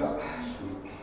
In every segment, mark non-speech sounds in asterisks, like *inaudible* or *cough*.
じゃ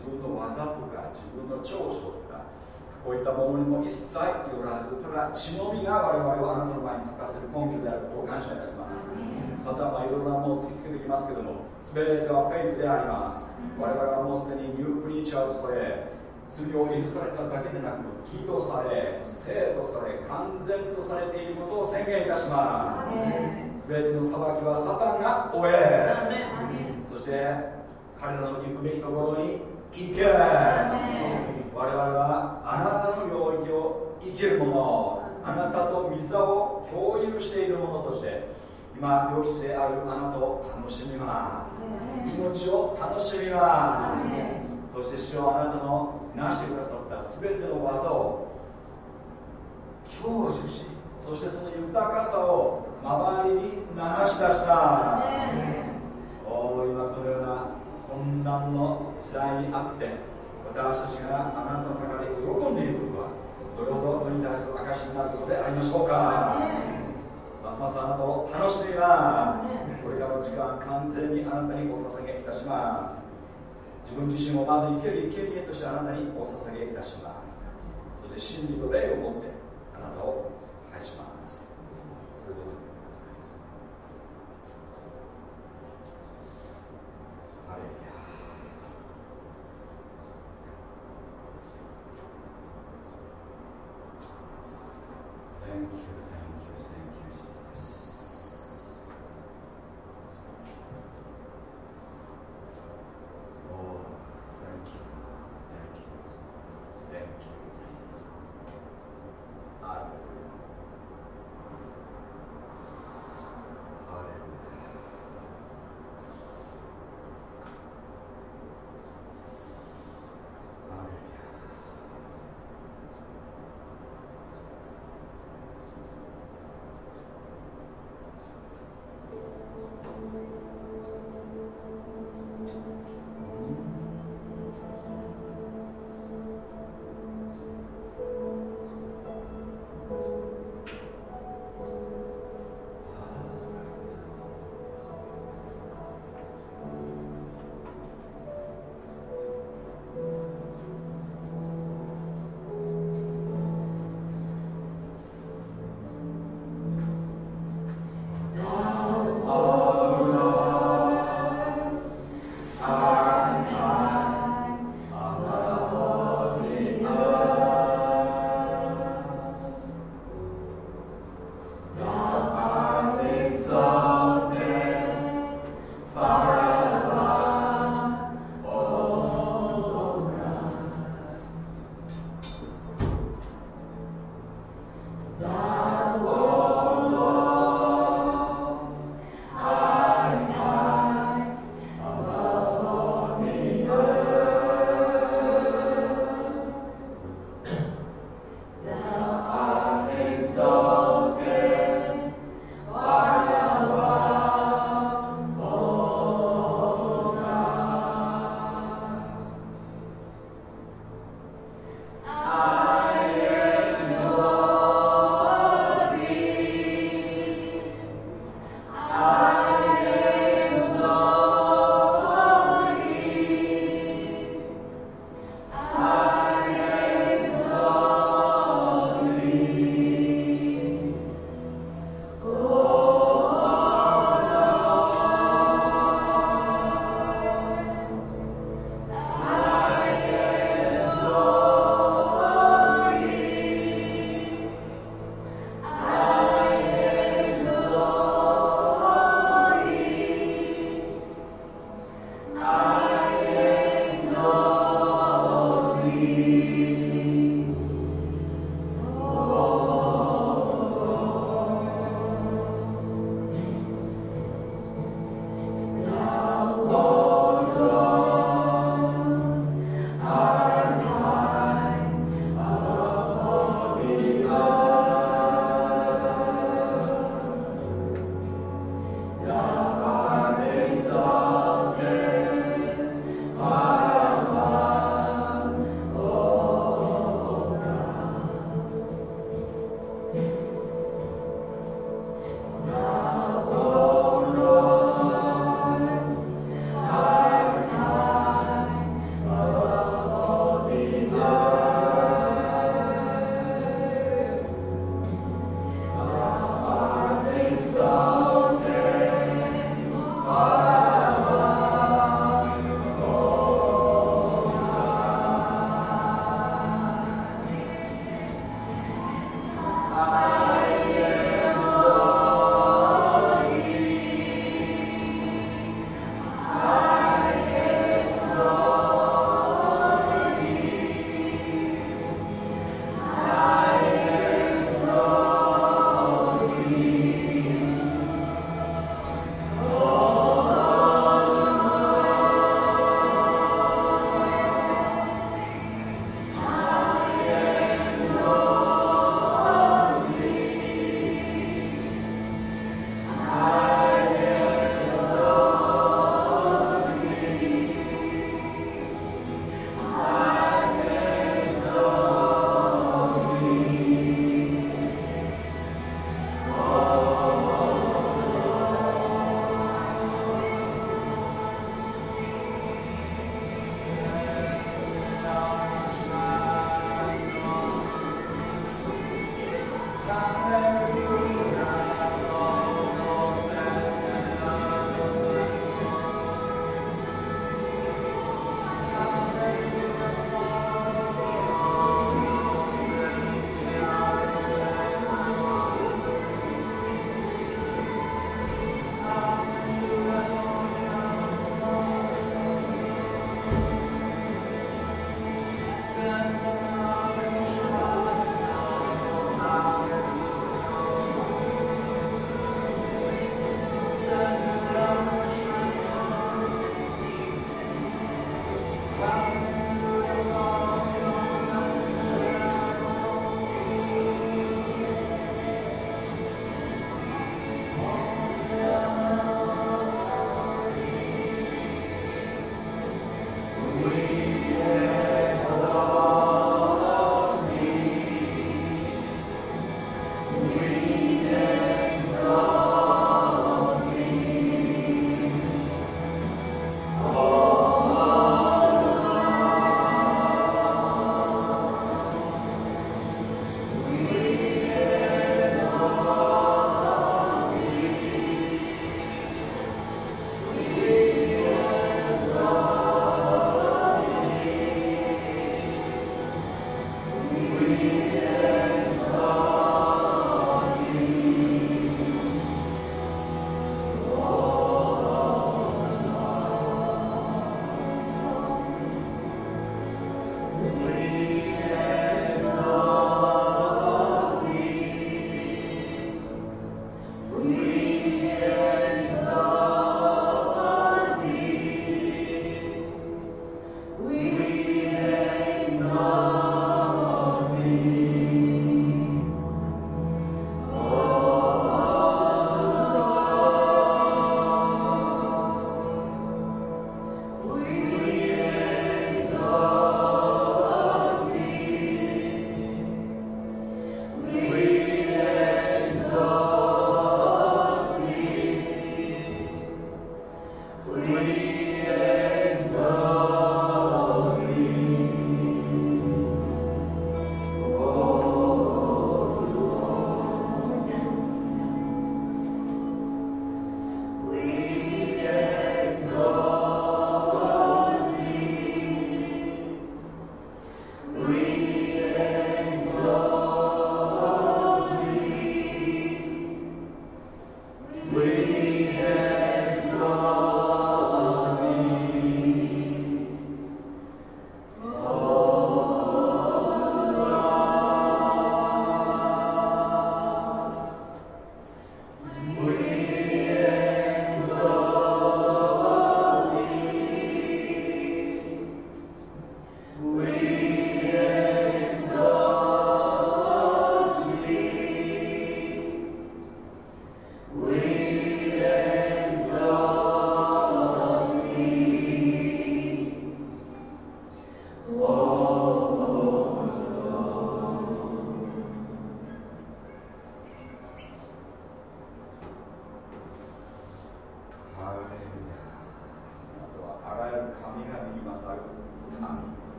自分の技とか自分の長所とかこういったものにも一切よらずただ血のみが我々をあなたの前に立たせる根拠であることを感謝いたします。サタンはいろいろなものを突きつけてきますけども全てはフェイクであります。我々はもうすでにニュークリーチャーとされ罪を許されただけでなく義とされ生とされ完全とされていることを宣言いたします。全ての裁きはサタンが終えそして彼らの行くべきところに行け我々はあなたの領域を生きるものあなたと御座を共有しているものとして今良吉であるあなたを楽しみます。命を楽しみます。そして主よあなたの成してくださった全ての技を享受しそしてその豊かさを周りに流し出した。お今このような混乱の時代にあって私たちがあなたの中で喜んでいることはどれほどに対する証になることでありましょうか。ますますあなたを楽しみますこれからの時間完全にあなたにお捧げいたします。自分自身をまず生ける生贄としてあなたにお捧げいたします。そして真理と霊を持ってあなたを拝します。それぞれ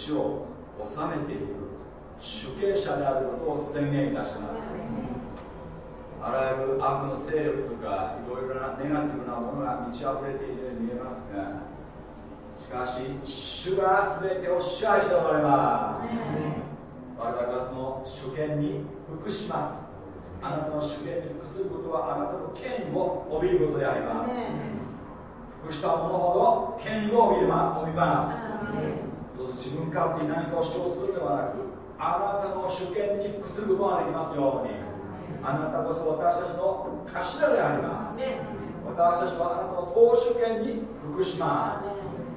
地を治めていく主権者であることを宣言いたします。あらゆる悪の勢力とかいろいろなネガティブなものが満ち溢れているように見えますがしかし主が全てを支配しておられます。我々はその主権に服します。あなたの主権に服することはあなたの権威を帯びることであります。服した者ほど権威を帯びます。自分勝手に何かを主張するではなくあなたの主権に服することができますように。あなたこそ私たちの頭であります。私たちはあなたの当主権に服します。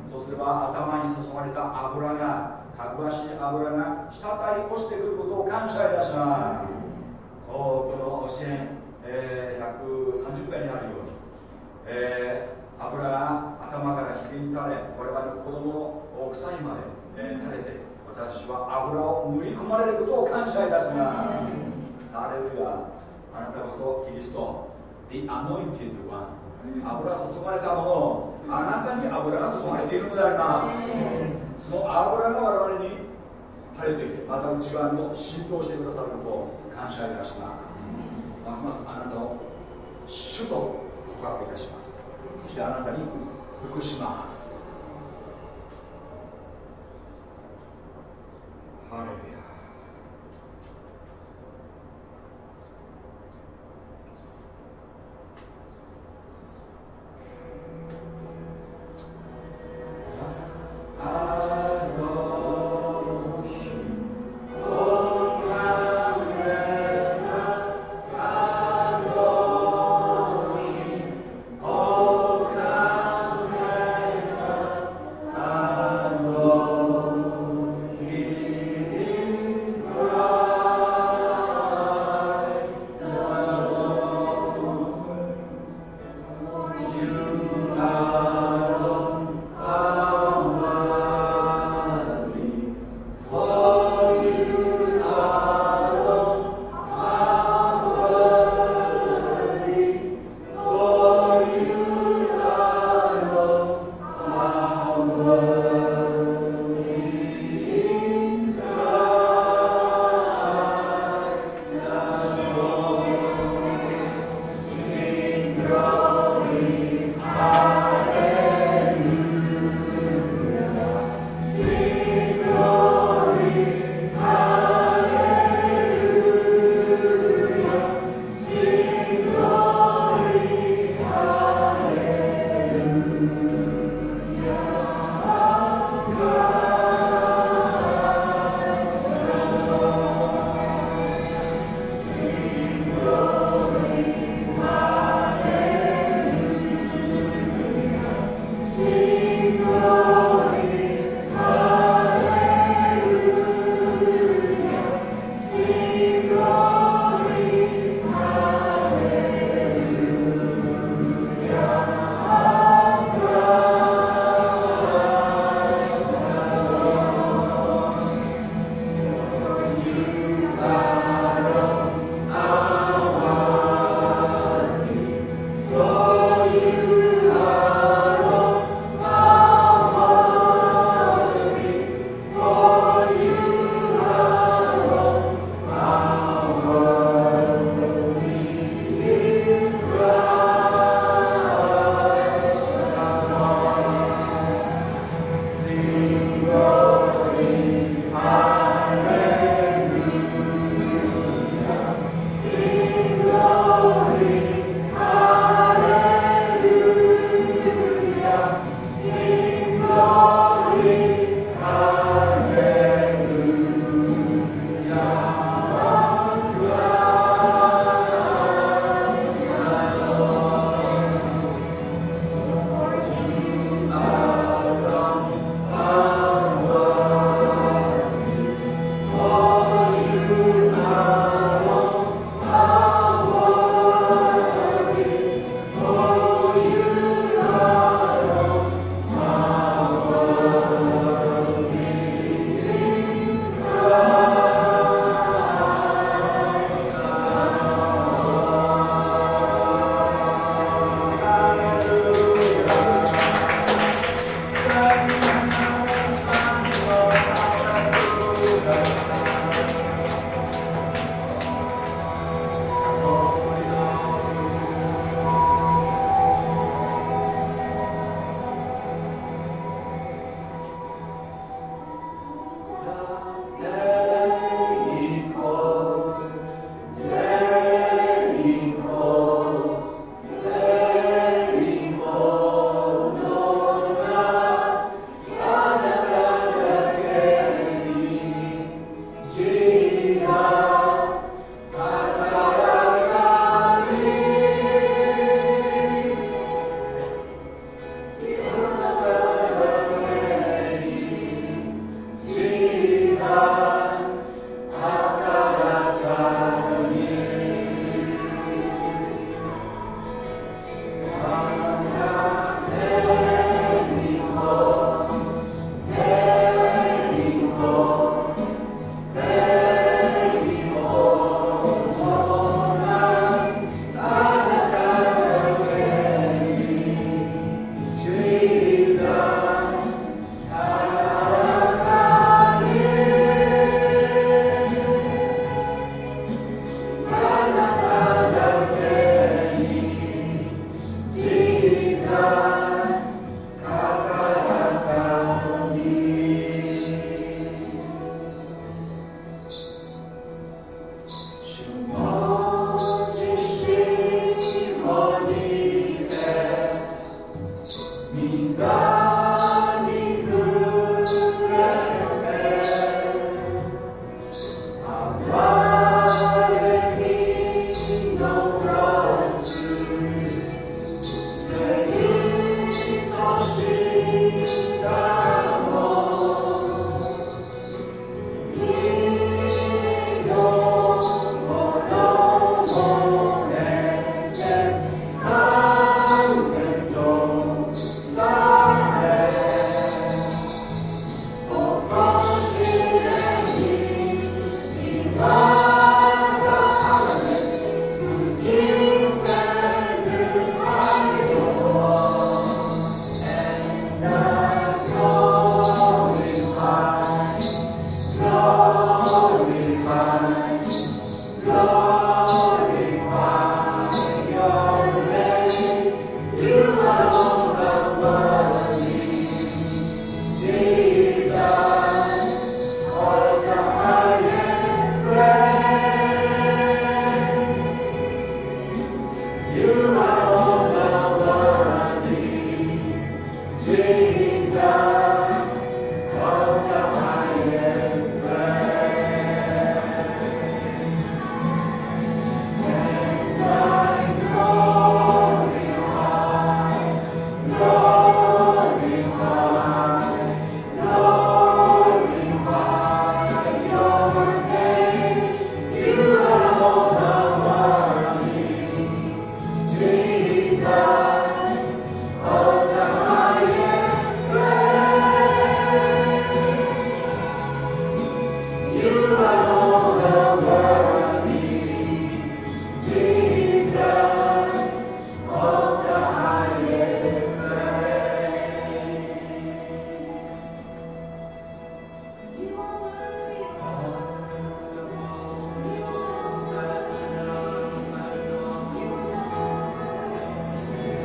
そうすれば頭に注がれた油がたくわしい油が滴り落ちてくることを感謝いたします。おこの支援、えー、130回にあるように、えー、油が頭からひびにたれ我々の子供の奥さんまでえー、垂れて私は油を塗り込まれることを感謝いたします。ハレルヤ。あなたこそキリスト。The Anointed One 油注がれたものあなたに油が注がれているのであります。その油が我々に垂れててまた内側にも浸透してくださることを感謝いたします。ますますあなたを主と告白いたします。そしてあなたに服します。part of it.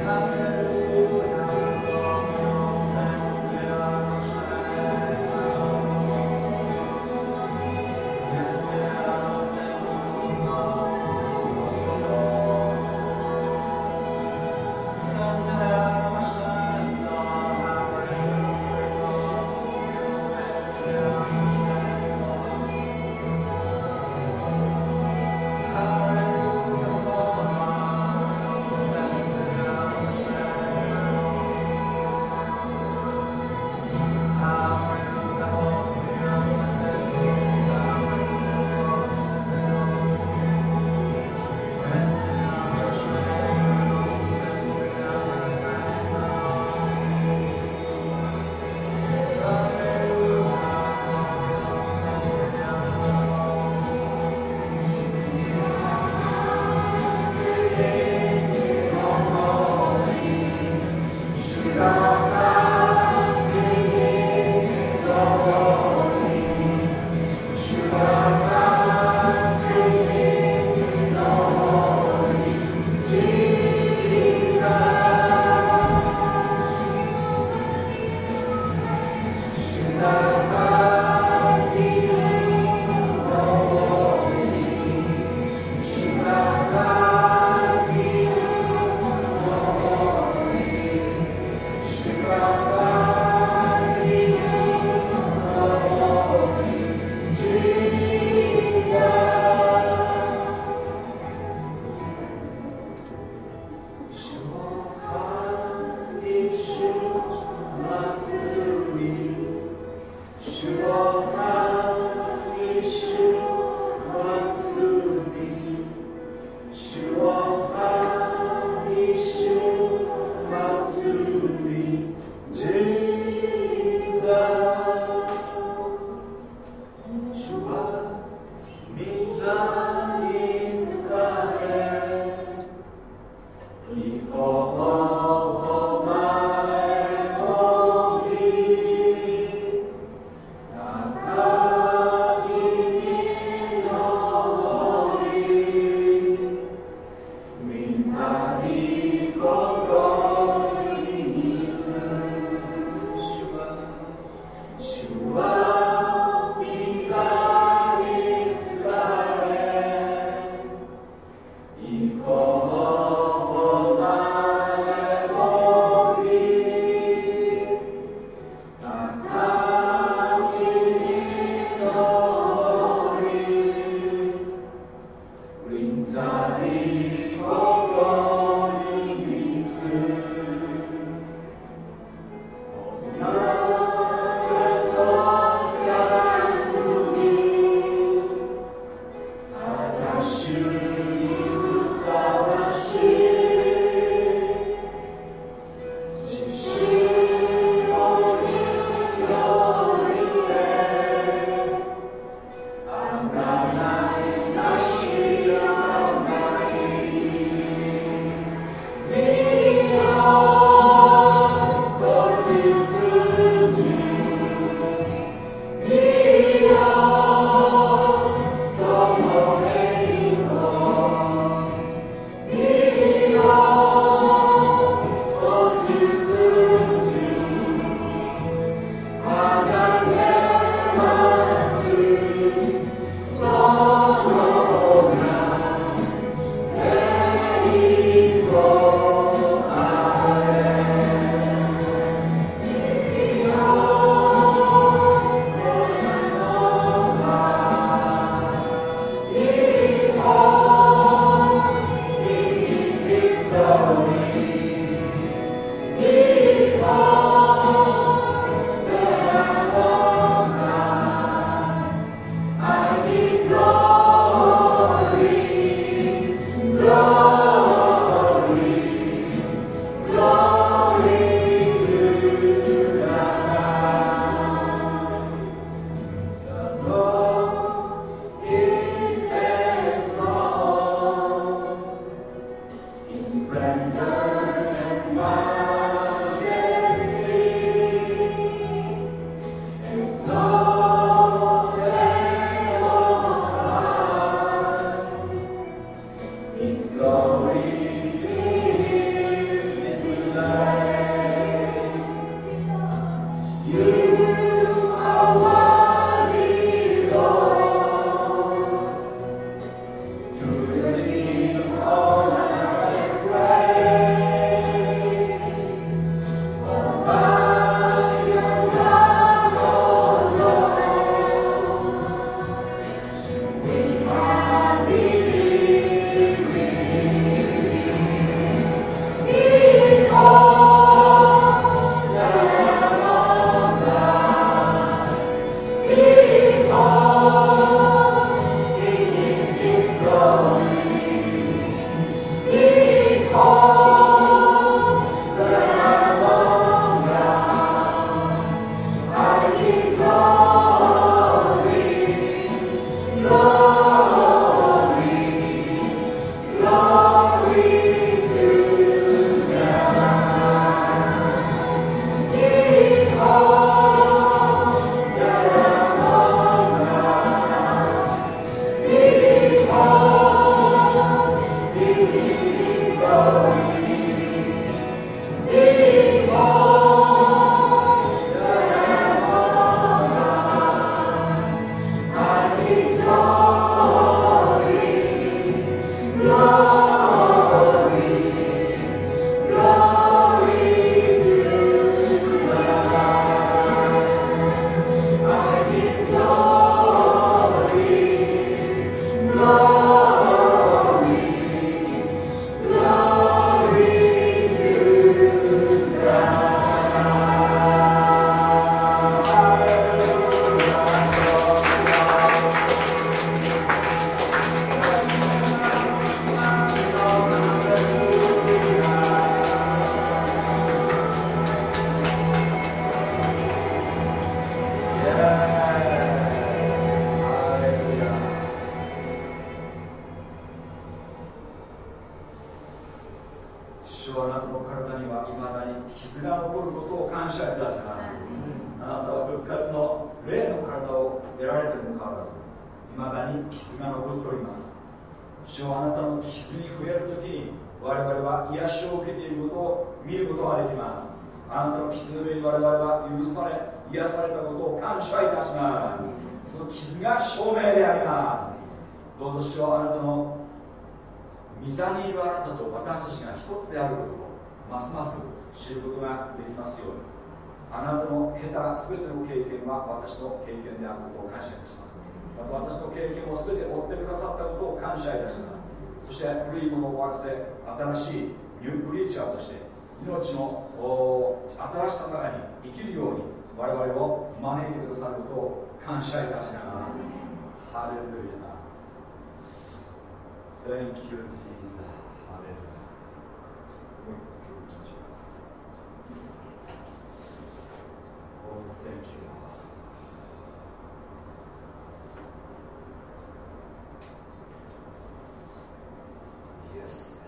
about her. の経験であることを感謝いたします。また私の経験を全て追ってくださったことを感謝いたします。そして古いものを終わらせ新しいニュークリーチャーとして命の新しさの中に生きるように我々を招いてくださることを感謝いたしながらハレルヤ Thank you, Jesus. Hallelujah. Oh, thank you, this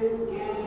you.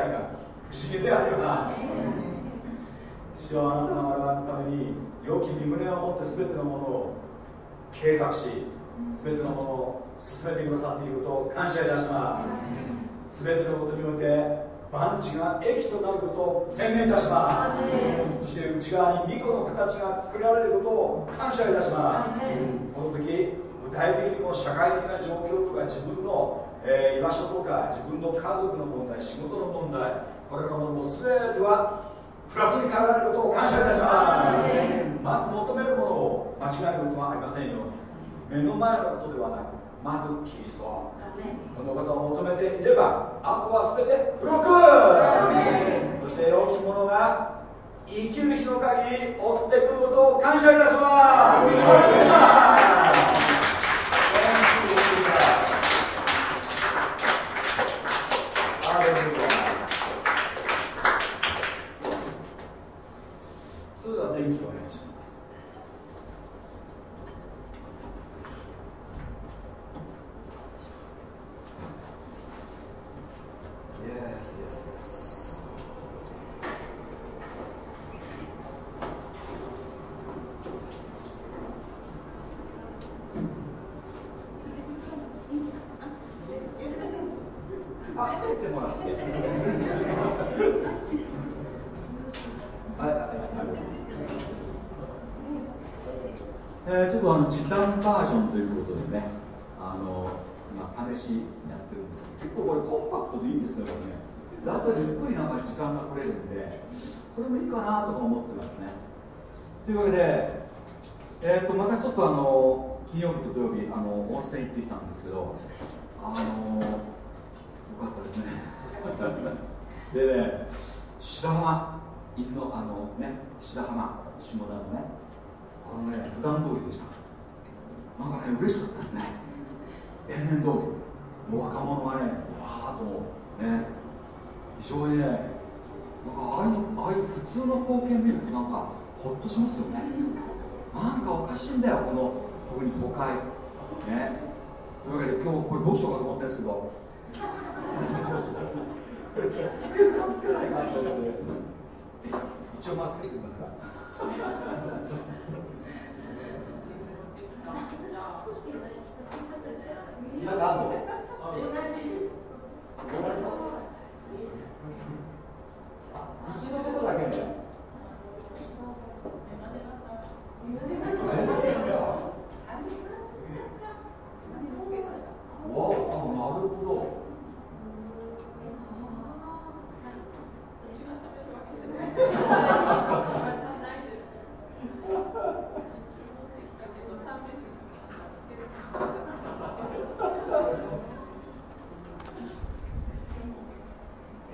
態が不思議であるよな。主はあなたが我々のために良き身胸を持って全てのものを計画し全てのものを進めてくださっていることを感謝いたします。全てのことにおいて万事が益となることを宣言いたします。そして内側に巫女の形が作られることを感謝いたします。この時具体的にこ社会的な状況とか自分のえー、居場所とか自分の家族の問題仕事の問題これらのものも全てはプラスに変えられることを感謝いたします。まず求めるものを間違えることはありませんように。目の前のことではなくまずキリストこのことを求めていればあとは全て付録。そして良き者が生きる日の限り追ってくることを感謝いたしますわけで、えー、とまたちょっとあの金曜日と土曜日あの温泉行ってきたんですけどあのよかったですね。*laughs* でね白浜伊豆のあのね白浜下田のねあのね普段通りでした。なんかね嬉しかったですね。例年通り。もう若者がねわーっとね。非常にねなんかああいうああいう普通の光景見るとなんかほっとしますよね。なんかおかしいんだよこの特に都会。ね。というわけで今日これどうしようかと思ってるんですけど。つけるかつけないか一応まあつけてみますか。*laughs* なんかのとこだけるほど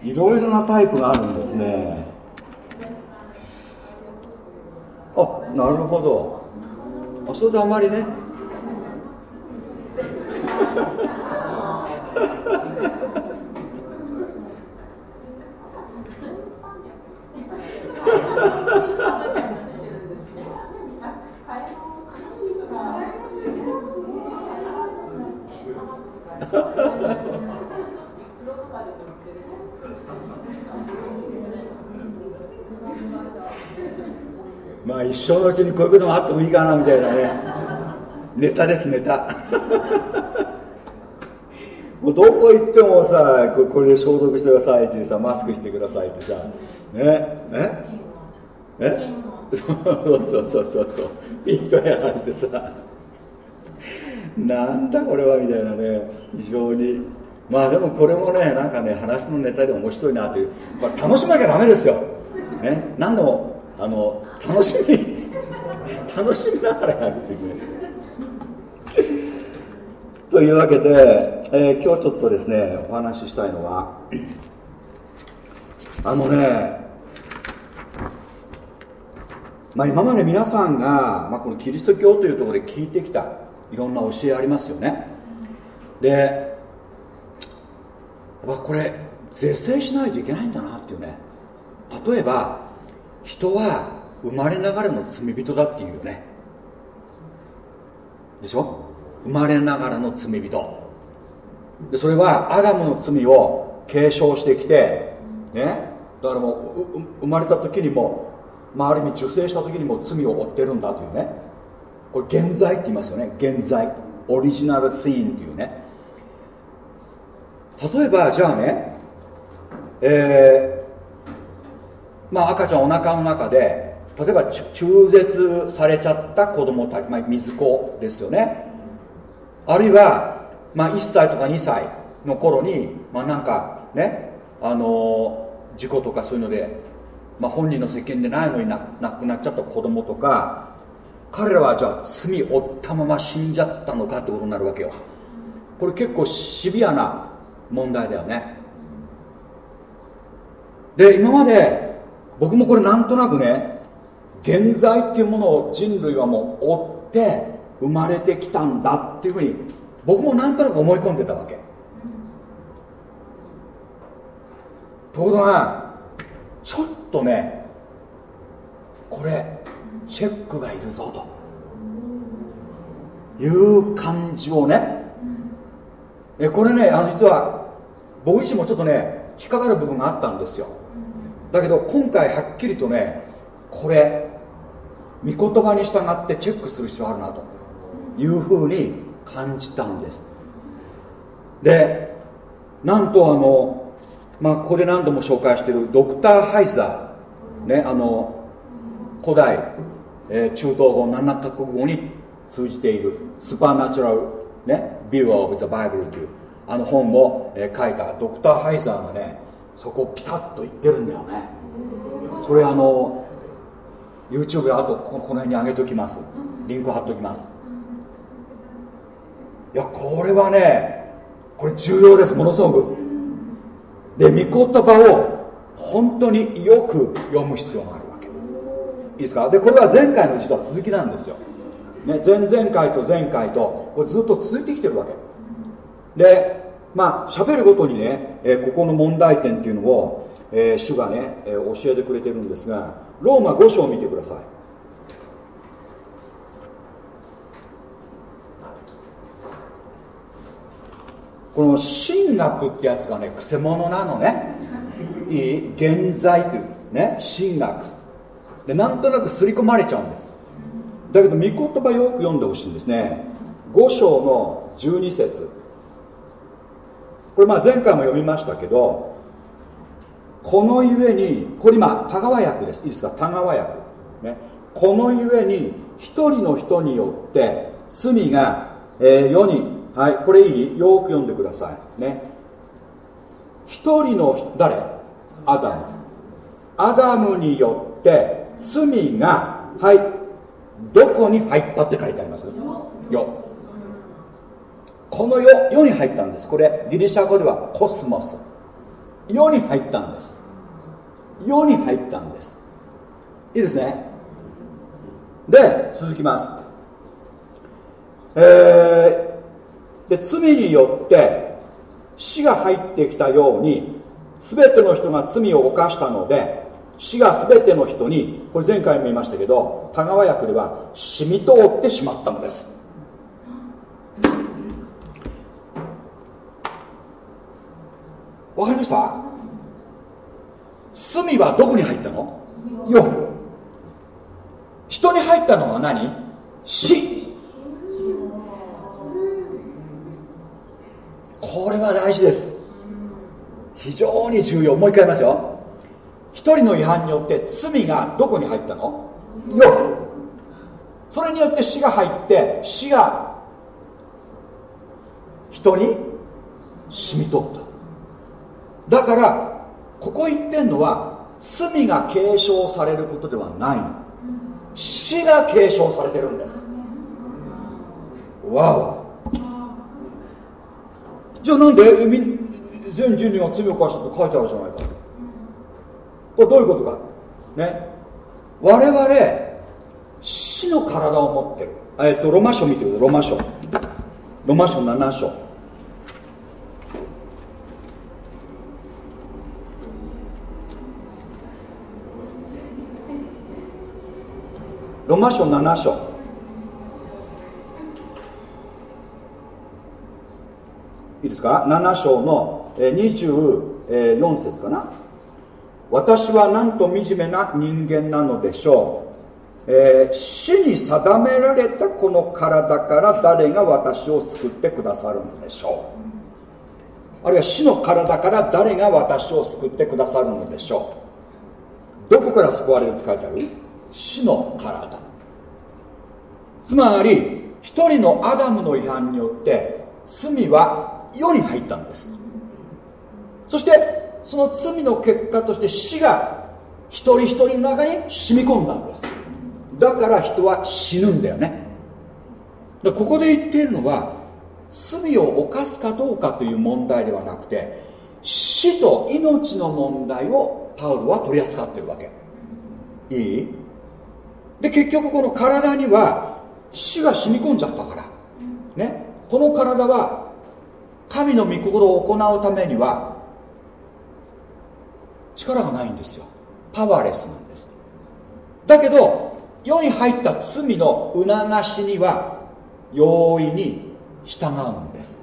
いろいろなタイプがあるんですね。なるほど。あそれであまりね。*laughs* まあ一生のうちにこういうこともあってもいいかなみたいなね。ネタですネタ。*laughs* もうどこ行ってもさこれこれで消毒してくださいってさマスクしてくださいってさねええ？そうそうそうそうそう。ピントやられてさ。なんだこれはみたいなね。非常に。まあでもこれもねなんかね話のネタで面白いなという、まあ、楽しまなきゃダメですよ、ね、何でもあの楽しみ楽しみながらやるっていうね。というわけで、えー、今日ちょっとですねお話ししたいのはあのねまあ、今まで皆さんが、まあ、このキリスト教というところで聞いてきたいろんな教えありますよね。で、これ是正しないといけないんだなっていうね。例えば人は生まれながらの罪人だっていうよね。でしょ？生まれながらの罪人。でそれはアダムの罪を継承してきてね？だからもう生まれた時にも、まあ、ある意味受精した時にも罪を負ってるんだというね。これ現在って言いますよね。現在。オリジナルシーンっていうね。例えばじゃあね。えー、まあ赤ちゃんお腹の中で例えば中絶されちゃった子供たち、まあ、水子ですよね。あるいは、まあ、1歳とか2歳の頃に、まあ、なんかねあのー、事故とかそういうので、まあ、本人の責任でないのに亡くなっちゃった子供とか彼らはじゃあ罪を負ったまま死んじゃったのかってことになるわけよ。これ結構シビアな問題だよね。で今まで僕もこれなんとなくね現在っていうものを人類はもう追って生まれてきたんだっていうふうに僕もなんとなく思い込んでたわけ。ところがちょっとねこれチェックがいるぞと。いう感じをね。えこれねあの実は僕自身もちょっとね引っかかる部分があったんですよ。だけど今回はっきりとねこれ御言葉に従ってチェックする必要あるなというふうに感じたんです。でなんとあのまあここで何度も紹介しているドクター・ハイザーねあの古代、えー、中東語7カ国語に通じているスパーナチュラル、ね、ビュー・オブ・ザ・バイブルというあの本を、えー、書いたドクター・ハイザーがねそこピタッと言ってるんだよね。それあの YouTube であとこの辺に上げておきます。リンク貼っておきます。いやこれはねこれ重要です。ものすごく。で御言葉を本当によく読む必要があるわけ。いいですか？でこれは前回の実は続きなんですよ、ね、前々回と前回とこれずっと続いてきてるわけ。でまあ喋るごとにね、えー、ここの問題点っていうのを、えー、主がね、えー、教えてくれてるんですがローマ5章を見てください。この神学ってやつがねくせ者なのね。い。い現在というね神学。でなんとなく刷り込まれちゃうんです。だけど御言葉よく読んでほしいんですね。5章の12節これまあ前回も読みましたけどこのゆえにこれ今田川訳です。いいですか？田川訳、ね、このゆえに一人の人によって罪が、えー、世にはいこれいい？よく読んでください。ね。一人の誰？アダム。アダムによって罪がはいどこに入ったって書いてあります？よ。この世世に入ったんです。これギリシャ語ではコスモス。世に入ったんです。世に入ったんです。いいですね。で続きます。えーで罪によって死が入ってきたように全ての人が罪を犯したので死が全ての人にこれ前回も言いましたけど田川役では染み通ってしまったのです。わかりました？罪はどこに入ったの？よ。人に入ったのは何？死。これは大事です。非常に重要。もう一回言いますよ。一人の違反によって罪がどこに入ったの？よ。それによって死が入って死が人に染み取った。だからここ言ってんのは罪が継承されることではないの。死が継承されてるんです。わお。じゃあなんで全人類が罪を犯したと書いてあるじゃないか。これどういうことか。ね。我々死の体を持ってる。えっとロマ書見てください。ロマ書。ロマ書7章。ロマ書7章。いいですか？7章の24節かな？私はなんと惨めな人間なのでしょう、えー、死に定められたこの体から誰が私を救ってくださるのでしょう。あるいは死の体から誰が私を救ってくださるのでしょう。どこから救われるって書いてある？死の体。つまり一人のアダムの違反によって罪は世に入ったんです。そしてその罪の結果として死が一人一人の中に染み込んだんです。だから人は死ぬんだよね。ここで言っているのは罪を犯すかどうかという問題ではなくて死と命の問題をパウロは取り扱ってるわけ。いい？で結局この体には死が染み込んじゃったから。ね。この体は神の御心を行うためには力がないんですよ。パワーレスなんです。だけど世に入った罪の促しには容易に従うんです。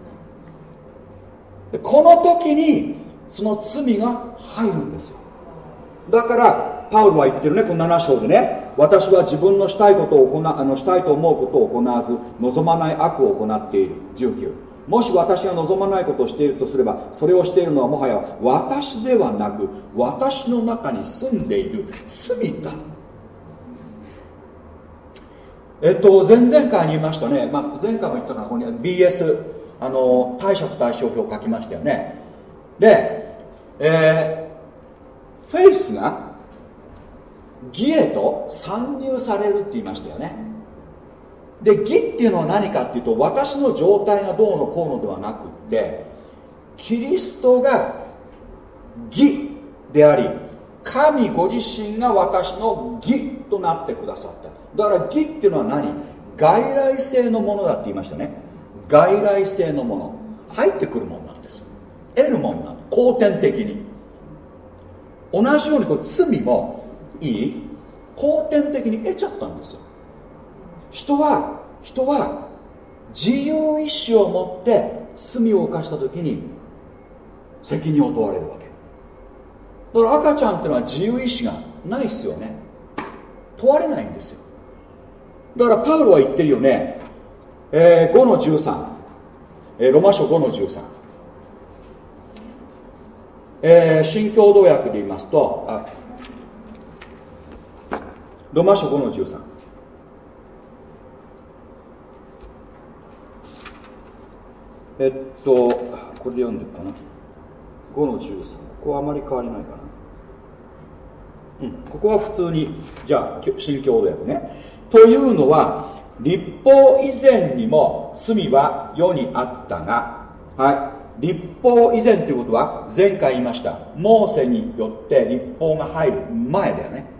でこの時にその罪が入るんですよ。だからパウロは言ってるねこの7章でね。私は自分のしたいことを行あのしたいと思うことを行わず望まない悪を行っている。19もし私が望まないことをしているとすればそれをしているのはもはや私ではなく私の中に住んでいる罪だえっと前々回に言いましたね、まあ、前回も言ったかなここに。BS あの貸借対照表書きましたよね。で、えー、フェイスが義へと参入されるって言いましたよね。で義っていうのは何かっていうと私の状態がどうのこうのではなくってキリストが義であり神ご自身が私の義となってくださった。だから義っていうのは何？外来性のものだって言いましたね。外来性のもの。入ってくるものなんです。得るものなん後天的に。同じようにこう罪もいい後天的に得ちゃったんですよ。人は人は自由意志を持って罪を犯した時に責任を問われるわけ。だから赤ちゃんっていうのは自由意志がないっすよね。問われないんですよ。だからパウロは言ってるよね、えー、5の13、えー、ロマ書5の13えー、新共同訳で言いますとあロマ書5の13えっとこれで読んでるかな？5の13ここはあまり変わりないかな。うん。ここは普通にじゃあ新共同訳ね。というのは立法以前にも罪は世にあったがはい。立法以前ということは前回言いました。モーセによって立法が入る前だよね。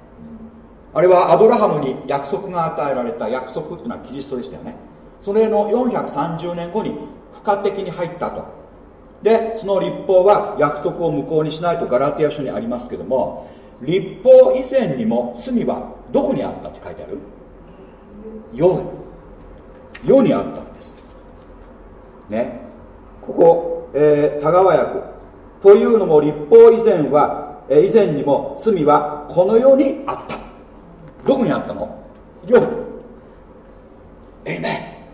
あれはアブラハムに約束が与えられた約束っていうのはキリストでしたよね。それの430年後に付加的に入ったと。でその立法は約束を無効にしないとガラテヤ書にありますけども立法以前にも罪はどこにあったって書いてある？世世にあったんです。ね。ここ、えー、田川訳というのも立法以前は、えー、以前にも罪はこの世にあった。どこにあったの？夜えいめ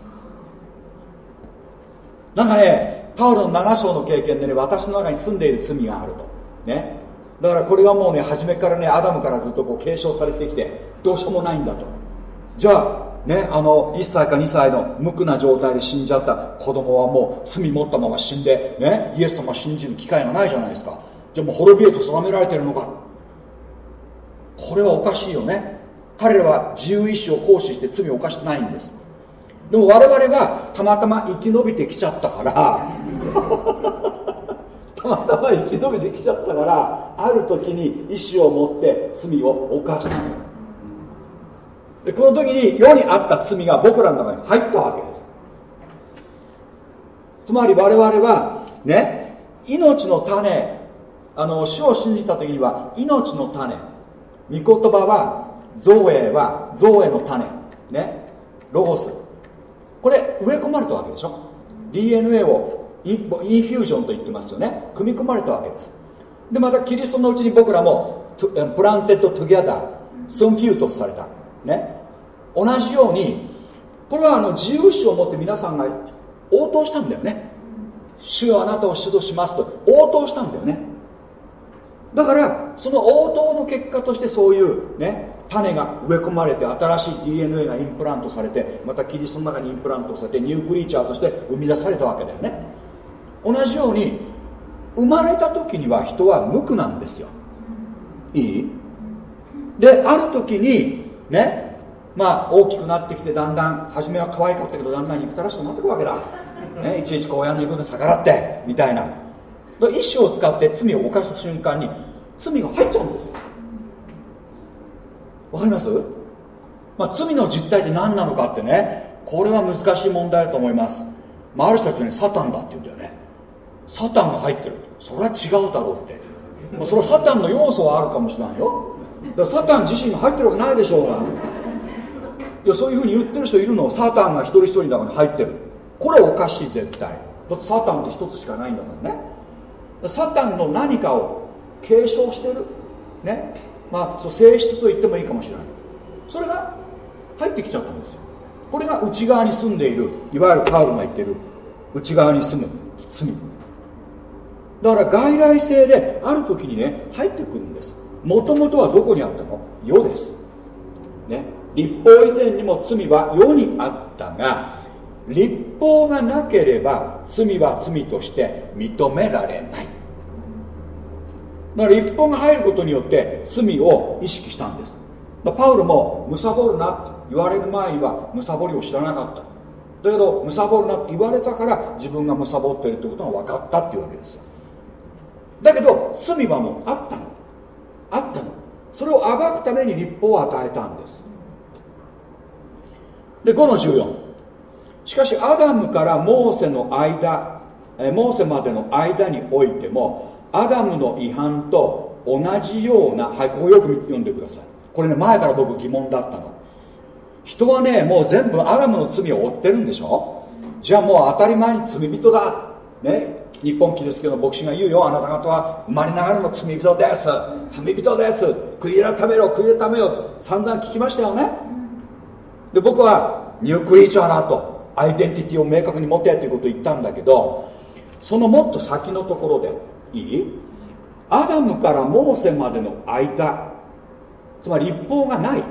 なんかねパウロの7章の経験でね私の中に住んでいる罪があると。ね。だからこれがもうね初めからねアダムからずっとこう継承されてきてどうしようもないんだと。じゃあねあの1歳か2歳の無垢な状態で死んじゃった。子供はもう罪持ったまま死んでねイエス様を信じる機会がないじゃないですか。じゃあもう滅びへと定められてるのか。これはおかしいよね彼らは自由意志を行使して罪を犯してないんです。でも我々がたまたま生き延びてきちゃったから *laughs* たまたま生き延びてきちゃったからある時に意志を持って罪を犯したの。でこの時に世にあった罪が僕らの中に入ったわけです。つまり我々はね命の種あの主を信じた時には命の種御言葉はゾーエーはゾーエーの種ねロゴス。これ植え込まれたわけでしょ？DNA を infusion と言ってますよね。組み込まれたわけです。でまたキリストのうちに僕らも planted together スンフュートされた。ね。同じようにこれはあの自由意志を持って皆さんが応答したんだよね。主よあなたを主としますと応答したんだよね。だからその応答の結果としてそういうね種が植え込まれて新しい DNA がインプラントされてまたキリストの中にインプラントされてニュークリーチャーとして生み出されたわけだよね。同じように生まれた時には人は無垢なんですよ。いい？である時にねまあ大きくなってきてだんだん初めは可愛かったけどだんだん憎たらしくなってくわけだ、ね、いちいちこう親の言うことに逆らってみたいな。意志を使って罪を犯す瞬間に罪が入っちゃうんですよ。わかります、まあ、罪の実態って何なのかってねこれは難しい問題だと思います、まあ、ある人たちにサタンだって言うんだよね。サタンが入ってる。それは違うだろうって、まあ、それはサタンの要素はあるかもしれないよ。だからサタン自身が入ってるわけないでしょうが。いやそういうふうに言ってる人いるの。サタンが一人一人の中に入ってる。これおかしい絶対。だってサタンって一つしかないんだからね。サタンの何かを継承してる。ね。まあそう性質と言ってもいいかもしれない。それが入ってきちゃったんですよ。これが内側に住んでいるいわゆるパウロが言ってる内側に住む罪だから外来性である時にね入ってくるんです。もともとはどこにあったの？世です。ね。立法以前にも罪は世にあったが立法がなければ罪は罪として認められない。だから立法が入ることによって罪を意識したんです。パウルもむさぼるなって言われる前にはむさぼりを知らなかった。だけどむさぼるなって言われたから自分がむさぼってるってことが分かったっていうわけですよ。だけど罪はもうあったの。あったの。それを暴くために立法を与えたんです。で5の14しかしアダムからモーセの間モーセまでの間においてもアダムの違反と同じようなはいここよく読んでください。これね前から僕疑問だったの。人はねもう全部アダムの罪を負ってるんでしょ？じゃあもう当たり前に罪人だ。ね？日本キリスト教の牧師が言うよ。あなた方は生まれながらの罪人です。罪人です。悔い改めろ悔い改めよ。と散々聞きましたよね。で僕はニュークリーチャーだとアイデンティティを明確に持てということを言ったんだけどそのもっと先のところでいい？アダムからモーセまでの間。つまり立法がない、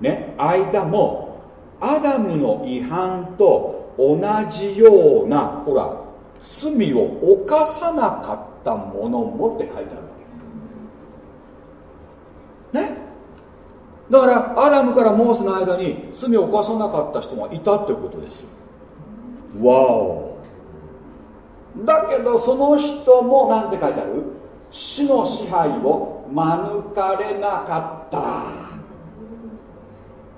ね、間も。アダムの違反と同じようなほら罪を犯さなかったものもって書いてあるわけ。ね？だからアダムからモーセの間に罪を犯さなかった人がいたってことですよ。わお。だけどその人も何て書いてある？死の支配を免れなかった。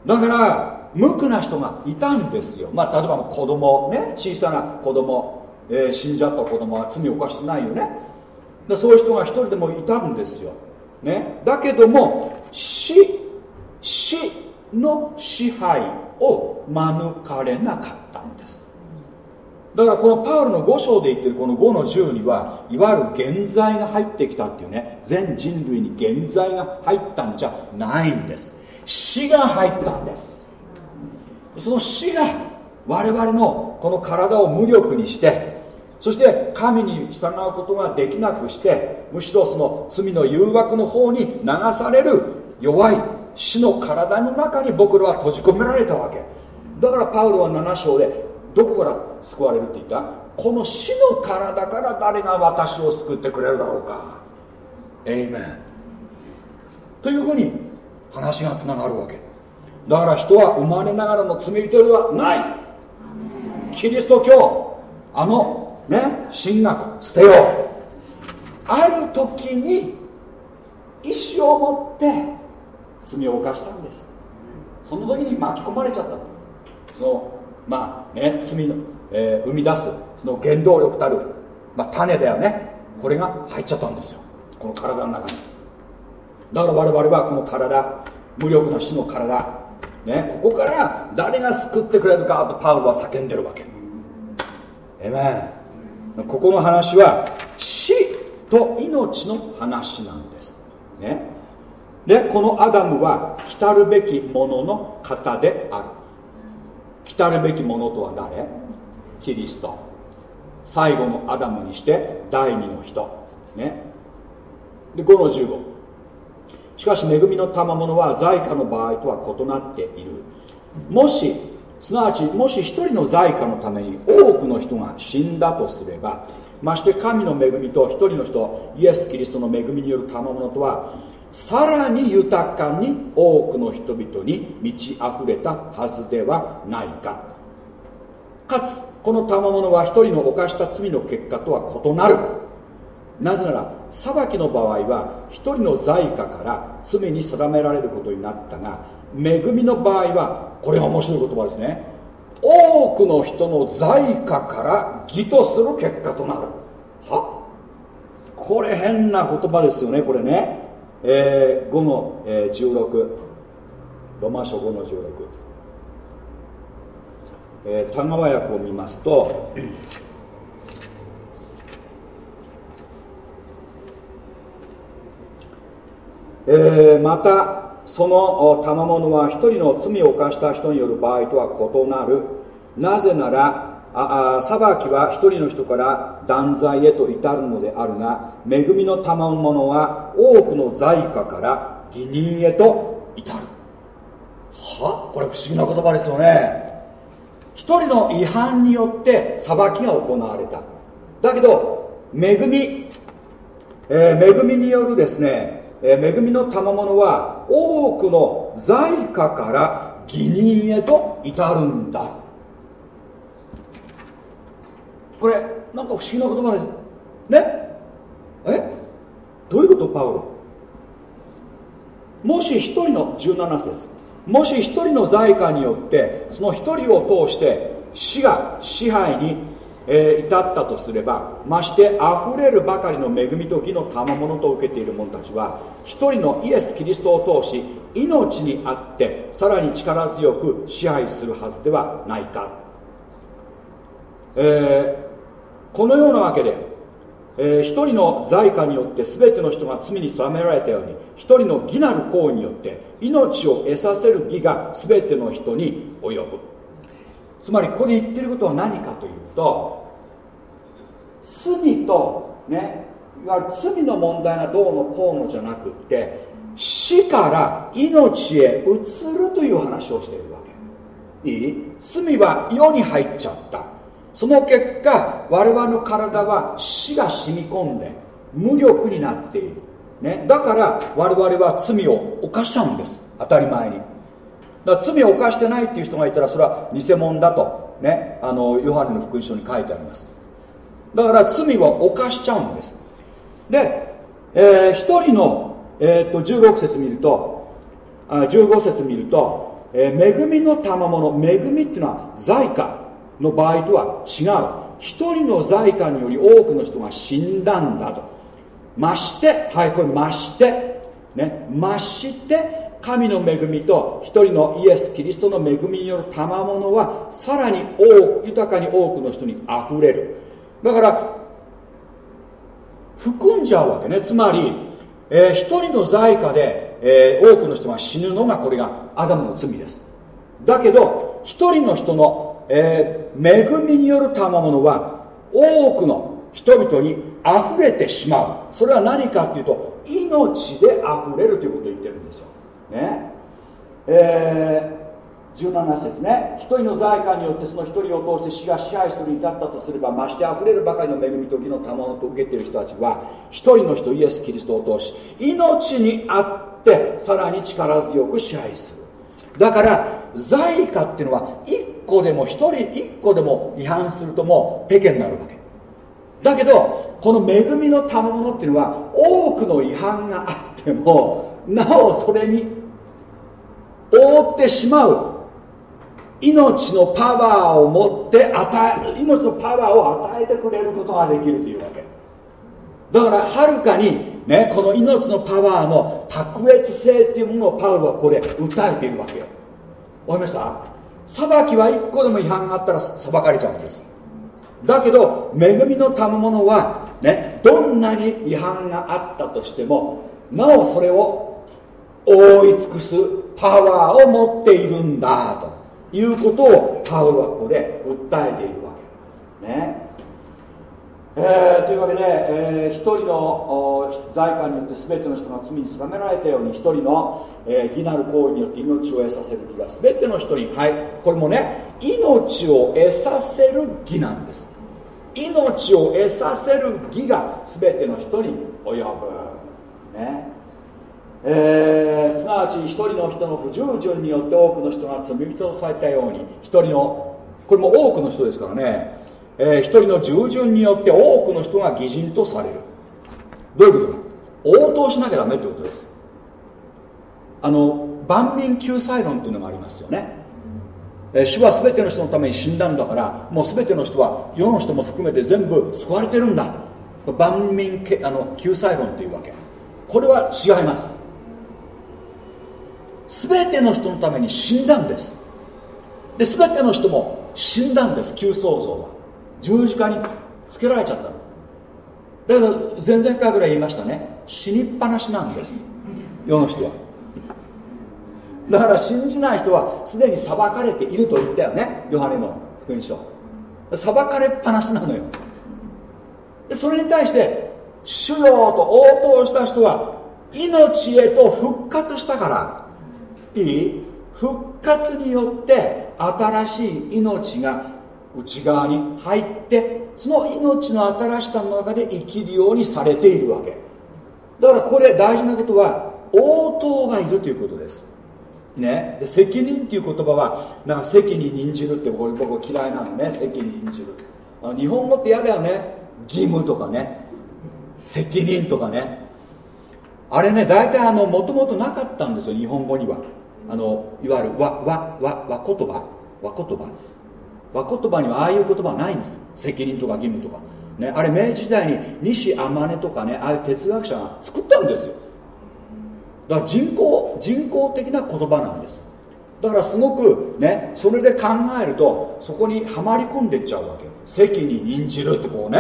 だから無垢な人がいたんですよ。まあ例えば子供ね小さな子供、えー、死んじゃった子供は罪を犯してないよね。でそういう人が一人でもいたんですよ、ね、だけども死死の支配を免れなかったんです。だからこのパウロの5章で言ってるこの5の10にはいわゆる現在が入ってきたっていうね全人類に現在が入ったんじゃないんです。死が入ったんです。その死が我々のこの体を無力にしてそして神に従うことができなくしてむしろその罪の誘惑の方に流される弱い死の体の中に僕らは閉じ込められたわけ。だからパウロは7章でどこから救われるって言った？この死の体から誰が私を救ってくれるだろうか。エイメンというふうに話がつながるわけ。だから人は生まれながらの罪人ではない。キリスト教あのね神学捨てよう。ある時に意志を持って罪を犯したんです。その時に巻き込まれちゃった。そのまあね罪の、えー、生み出すその原動力たる、まあ、種だよね。これが入っちゃったんですよ。この体の中に。だから我々はこの体無力な死の体ね、ここから誰が救ってくれるかとパウロは叫んでるわけ。えめここの話は死と命の話なんです、ね、でこのアダムは来るべきものの型である。来るべきものとは誰？キリスト。最後のアダムにして第二の人。ね。で5の15しかし恵みの賜物は在家の場合とは異なっている。もしすなわちもし一人の在家のために多くの人が死んだとすればまして神の恵みと一人の人イエス・キリストの恵みによる賜物とはさらに豊かに多くの人々に満ち溢れたはずではないか。かつこの賜物は一人の犯した罪の結果とは異なる。なぜなら裁きの場合は一人の在家から罪に定められることになったが恵みの場合はこれが面白い言葉ですね。多くの人の在家から義とする結果となる。はこれ変な言葉ですよねこれね、えー、5の、えー、16ロマ書5の16、えー、田川訳を見ますとえー、またその賜物は一人の罪を犯した人による場合とは異なる。なぜならああ裁きは一人の人から断罪へと至るのであるが恵みの賜物は多くの在家から義人へと至る。は？これ不思議な言葉ですよね。一人の違反によって裁きが行われた。だけど恵み、えー、恵みによるですねえー、恵みの賜物は多くの在家から義人へと至るんだ。これなんか不思議な言葉です。ね？え？どういうことパウロ？もし一人の17節。もし一人の在家によってその一人を通して死が支配にえー、至ったとすればまして溢れるばかりの恵みと義の賜物と受けている者たちは一人のイエス・キリストを通し命にあってさらに力強く支配するはずではないか、えー、このようなわけで、えー、一人の在家によって全ての人が罪に定められたように一人の義なる行為によって命を得させる義が全ての人に及ぶ。つまりここで言ってることは何かというと罪とねいわゆる罪の問題がどうのこうのじゃなくって死から命へ移るという話をしているわけ。いい？罪は世に入っちゃった。その結果我々の体は死が染み込んで無力になっている、ね、だから我々は罪を犯しちゃうんです。当たり前に。だから罪を犯してないっていう人がいたらそれは偽物だと。ね。あのヨハネの福音書に書いてあります。だから罪を犯しちゃうんです。で、えー、一人の、えーと、16節見るとあ15節見ると、えー、恵みの賜物恵みっていうのは在家の場合とは違う。一人の在家により多くの人が死んだんだと。ましてはいこれまして。ねまして神の恵みと一人のイエス・キリストの恵みによる賜物はさらに多く豊かに多くの人にあふれる。だから含んじゃうわけね。つまり、えー、一人の在家で、えー、多くの人が死ぬのがこれがアダムの罪です。だけど一人の人の、えー、恵みによる賜物は多くの人々に溢れてしまう。それは何かっていうと命で溢れるということを言ってるんですよ。ね。えー、17節ね。一人の財産によってその一人を通して死が支配するに至ったとすればまして溢れるばかりの恵みと義の賜物と受けている人たちは一人の人イエス・キリストを通し命にあってさらに力強く支配する。だから財貨っていうのは1個でも1人1個でも違反するともうペケになるわけ。だけどこの恵みの賜物っていうのは多くの違反があってもなおそれに覆ってしまう。命のパワーを持って与え命のパワーを与えてくれることができるというわけ。だからはるかにねこの命のパワーの卓越性っていうものをパウロはこれ訴えているわけよ。わかりました？裁きは1個でも違反があったら裁かれちゃうんです。だけど恵みの賜物はねどんなに違反があったとしてもなおそれを覆い尽くすパワーを持っているんだということをパウロはここで訴えているわけ。ね。えー、というわけで、えー、一人の財産によって全ての人が罪に定められたように一人の、えー、義なる行為によって命を得させる義が全ての人。にはい。これもね命を得させる義なんです。命を得させる義が全ての人に及ぶ。ね。えー、すなわち一人の人の不従順によって多くの人が罪人とされたように一人のこれも多くの人ですからね。えー、一人の従順によって多くの人が偽人とされる。どういうことか応答しなきゃダメってことです。あの万民救済論っていうのがありますよね、えー、主は全ての人のために死んだんだからもう全ての人は世の人も含めて全部救われてるんだ。万民けあの救済論っていうわけ。これは違います。全ての人のために死んだんです。で全ての人も死んだんです旧創造は。十字架につけられちゃったの。だけど前々回ぐらい言いましたね。死にっぱなしなんです。世の人は。だから信じない人はすでに裁かれていると言ったよね。ヨハネの福音書。裁かれっぱなしなのよ。それに対して主よと応答した人は命へと復活したから。いい？復活によって新しい命が内側に入ってその命の新しさの中で生きるようにされているわけ。だからこれ大事なことは応答がいるということです。ね、で責任っていう言葉はなんか責に任じるってこれ僕嫌いなのね。責に任じる。日本語って嫌だよね。義務とかね。責任とかね。あれね大体あのもともとなかったんですよ日本語には。あのいわゆる和和和和言葉。和言葉。和言葉にはああいう言葉はないんです責任とか義務とか、ね、あれ明治時代に西天音とかねああいう哲学者が作ったんですよ。だから人工人工的な言葉なんですだからすごくねそれで考えるとそこにはまり込んでっちゃうわけ責任任じるってこうね。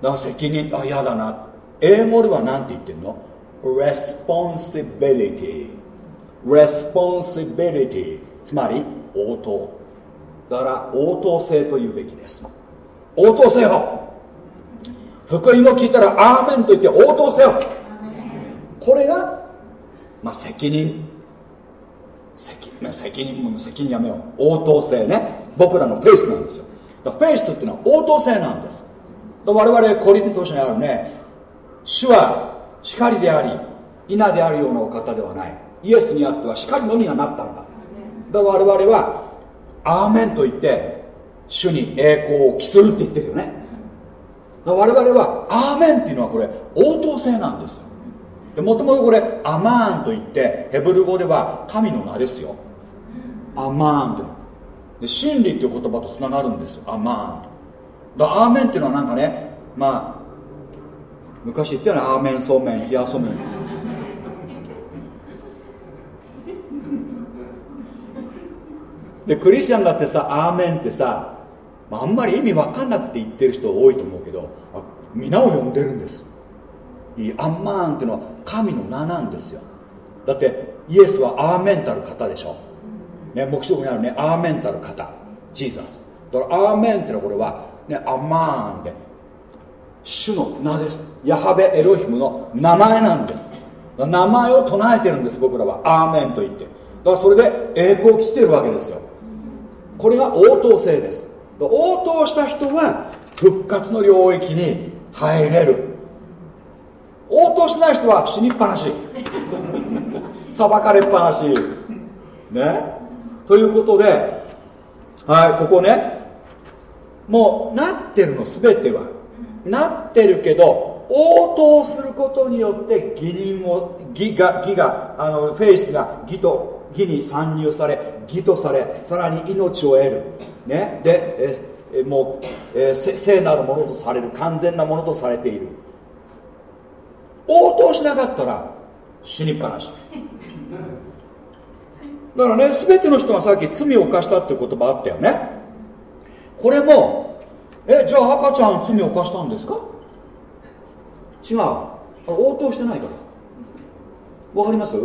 だから責任あ嫌だな。英語では何て言ってんの？responsibility responsibility つまり応答。だから応答性というべきです。応答せよ。福音を聞いたらアーメンと言って応答せよ。これが、まあ、責任。責,、まあ、責任も責任やめよう。応答性ね。僕らのフェイスなんですよ。フェイスっていうのは応答性なんです。我々コリント書にあるね。主は光であり稲であるようなお方ではない。イエスにあっては光のみがなったんだ。だから我々はアーメンと言って主に栄光を期するって言ってるよね。我々はアーメンっていうのはこれ応答性なんですよ。もともとこれアマーンと言ってヘブル語では神の名ですよ。アマーンとで真理っていう言葉とつながるんですよ。アマーンだアーメンっていうのはなんかねまあ昔言ったよねアーメンそうめん冷やそうめん。でクリスチャンだってさ「アーメン」ってさあんまり意味分かんなくて言ってる人多いと思うけど皆を呼んでるんです。いいアンマーンっていうのは神の名なんですよ。だってイエスはアーメンタル方でしょ、ね、目標にあるねアーメンタル方。ジーザス。だからアーメンっていうのはこれはね、アマーンで主の名です。ヤハベエロヒムの名前なんです。名前を唱えてるんです僕らは。アーメンと言って。だからそれで栄光を来てるわけですよ。これが応答性です。応答した人は復活の領域に入れる。応答しない人は死にっぱなし。*laughs* 裁かれっぱなし。ね。ということではいここね。もうなってるの全てはなってるけど応答することによって義人を義が義があのフェイスが義と義に参入され義とされさらに命を得る、ね、でえもう、えー、聖なるものとされる完全なものとされている。応答しなかったら死にっぱなし。だからね全ての人がさっき罪を犯したっていう言葉あったよね。これもえじゃあ赤ちゃん罪を犯したんですか？違う。応答してないから。わかります？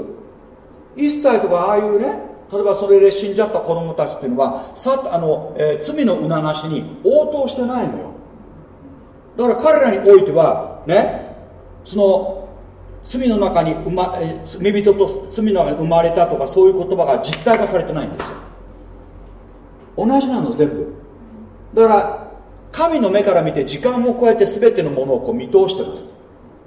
1歳とかああいうね例えばそれで死んじゃった子供たちっていうのはさあの、えー、罪の促しに応答してないのよ。だから彼らにおいてはねその罪の中に生ま、えー、罪人と罪の中に生まれたとかそういう言葉が実体化されてないんですよ。同じなの全部。だから神の目から見て時間を超えて全てのものをこう見通してます。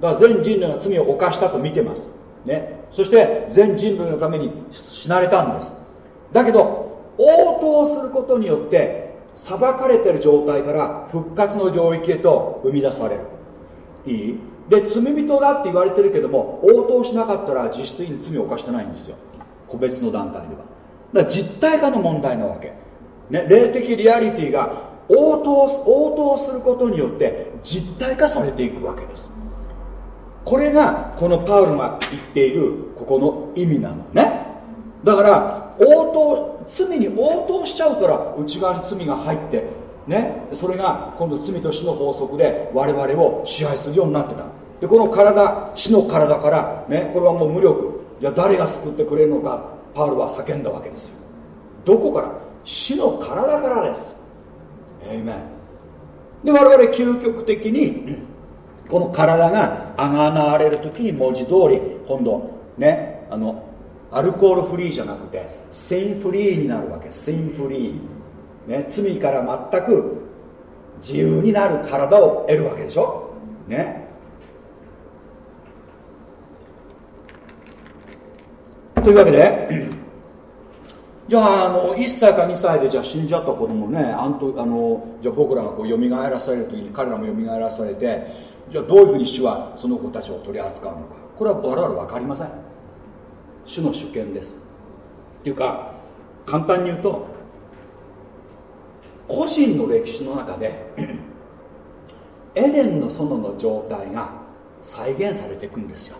だから全人類が罪を犯したと見てます。ね。そして全人類のために死なれたんです。だけど応答することによって裁かれてる状態から復活の領域へと生み出される。いい？で罪人だって言われてるけども応答しなかったら実質的に罪を犯してないんですよ。個別の段階では。だから実体化の問題なわけ、ね、霊的リアリティが応答応答することによって実体化されていくわけです。これがこのパウルが言っているここの意味なのね。だから応答罪に応答しちゃうから内側に罪が入ってねそれが今度罪と死の法則で我々を支配するようになってた。でこの体死の体からねこれはもう無力。じゃあ誰が救ってくれるのかパウルは叫んだわけですよ。どこから？死の体からです。エイメンで我々究極的にこの体があがなわれる時に文字通り今度ねあのアルコールフリーじゃなくてセインフリーになるわけ。セインフリー、ね、罪から全く自由になる体を得るわけでしょ。ね。というわけで *clears throat* じゃああの1歳か2歳でじゃあ死んじゃった子供ねあんとあのじゃあ僕らがこう蘇らされる時に彼らも蘇らされてじゃあどういうふうに主はその子たちを取り扱うのか。これは我々分かりません。主の主権です。っていうか簡単に言うと個人の歴史の中で *clears throat* エデンの園の状態が再現されていくんですよ。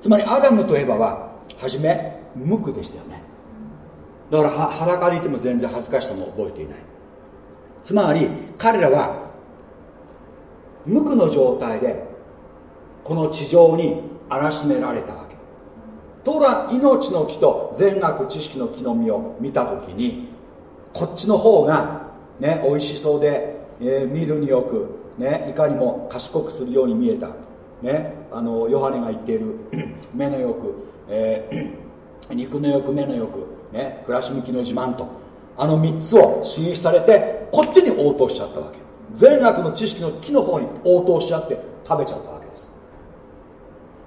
つまりアダムとエバは初め無垢でしたよね。だから裸でいても全然恥ずかしさも覚えていない。つまり彼らは無垢の状態でこの地上に荒らしめられたわけ。ところが命の木と善悪知識の木の実を見た時にこっちの方がね美味しそうで、えー、見るによくねいかにも賢くするように見えた。ねあのヨハネが言っている *clears throat* 目のよく、えー、*clears throat* 肉のよく目のよくね暮らし向きの自慢とあの3つを刺激されてこっちに応答しちゃったわけ。善悪の知識の木の方に応答しちゃって食べちゃったわけです。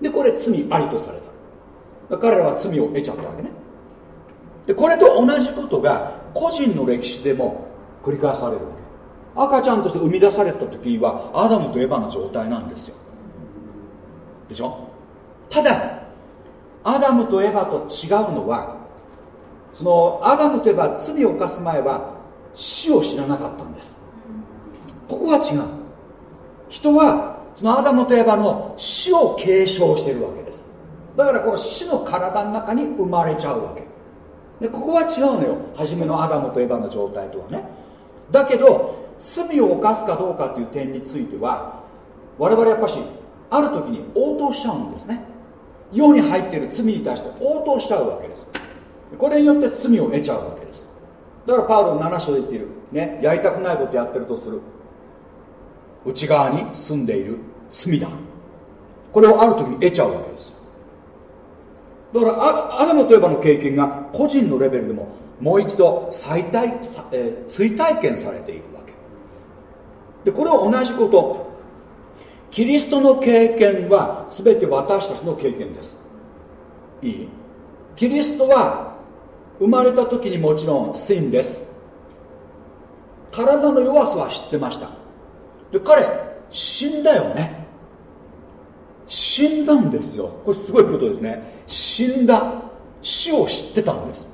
でこれ罪ありとされた。彼らは罪を得ちゃったわけね。でこれと同じことが個人の歴史でも繰り返されるわけ。赤ちゃんとして生み出された時はアダムとエヴァの状態なんですよ。でしょ？ただアダムとエヴァと違うのはそのアダムとエヴァ罪を犯す前は死を知らなかったんです。ここは違う。人はそのアダムとエバの死を継承しているわけです。だからこの死の体の中に生まれちゃうわけ。でここは違うのよ。初めのアダムとエバの状態とはね。だけど罪を犯すかどうかという点については我々やっぱしある時に応答しちゃうんですね。世に入っている罪に対して応答しちゃうわけです。これによって罪を得ちゃうわけです。だからパウロの7章で言っている、ね、やりたくないことやってるとする。内側に住んでいる罪だ。これをある時に得ちゃうわけです。だからアダムといえばの経験が個人のレベルでももう一度再体、えー、追体験されていくわけ。でこれは同じこと。キリストの経験は全て私たちの経験です。いい？キリストは生まれた時にもちろんシンです。体の弱さは知ってました。で彼死んだよね。死んだんですよ。これすごいことですね。死んだ。死を知ってたんです。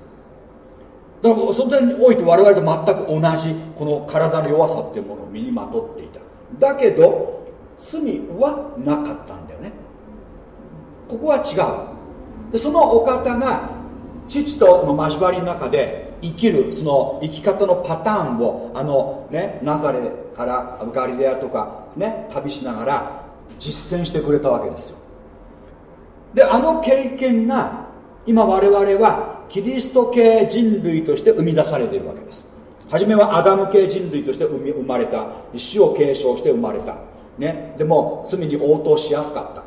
だからその点において我々と全く同じこの体の弱さっていうものを身にまとっていた。だけど罪はなかったんだよね。ここは違う。でそのお方が父との交わりの中で生きるその生き方のパターンをあのねナザレからガリレアとかね旅しながら実践してくれたわけですよ。であの経験が今我々はキリスト系人類として生み出されているわけです。初めはアダム系人類として生み生まれた。死を継承して生まれた、ね、でも罪に応答しやすかった。だ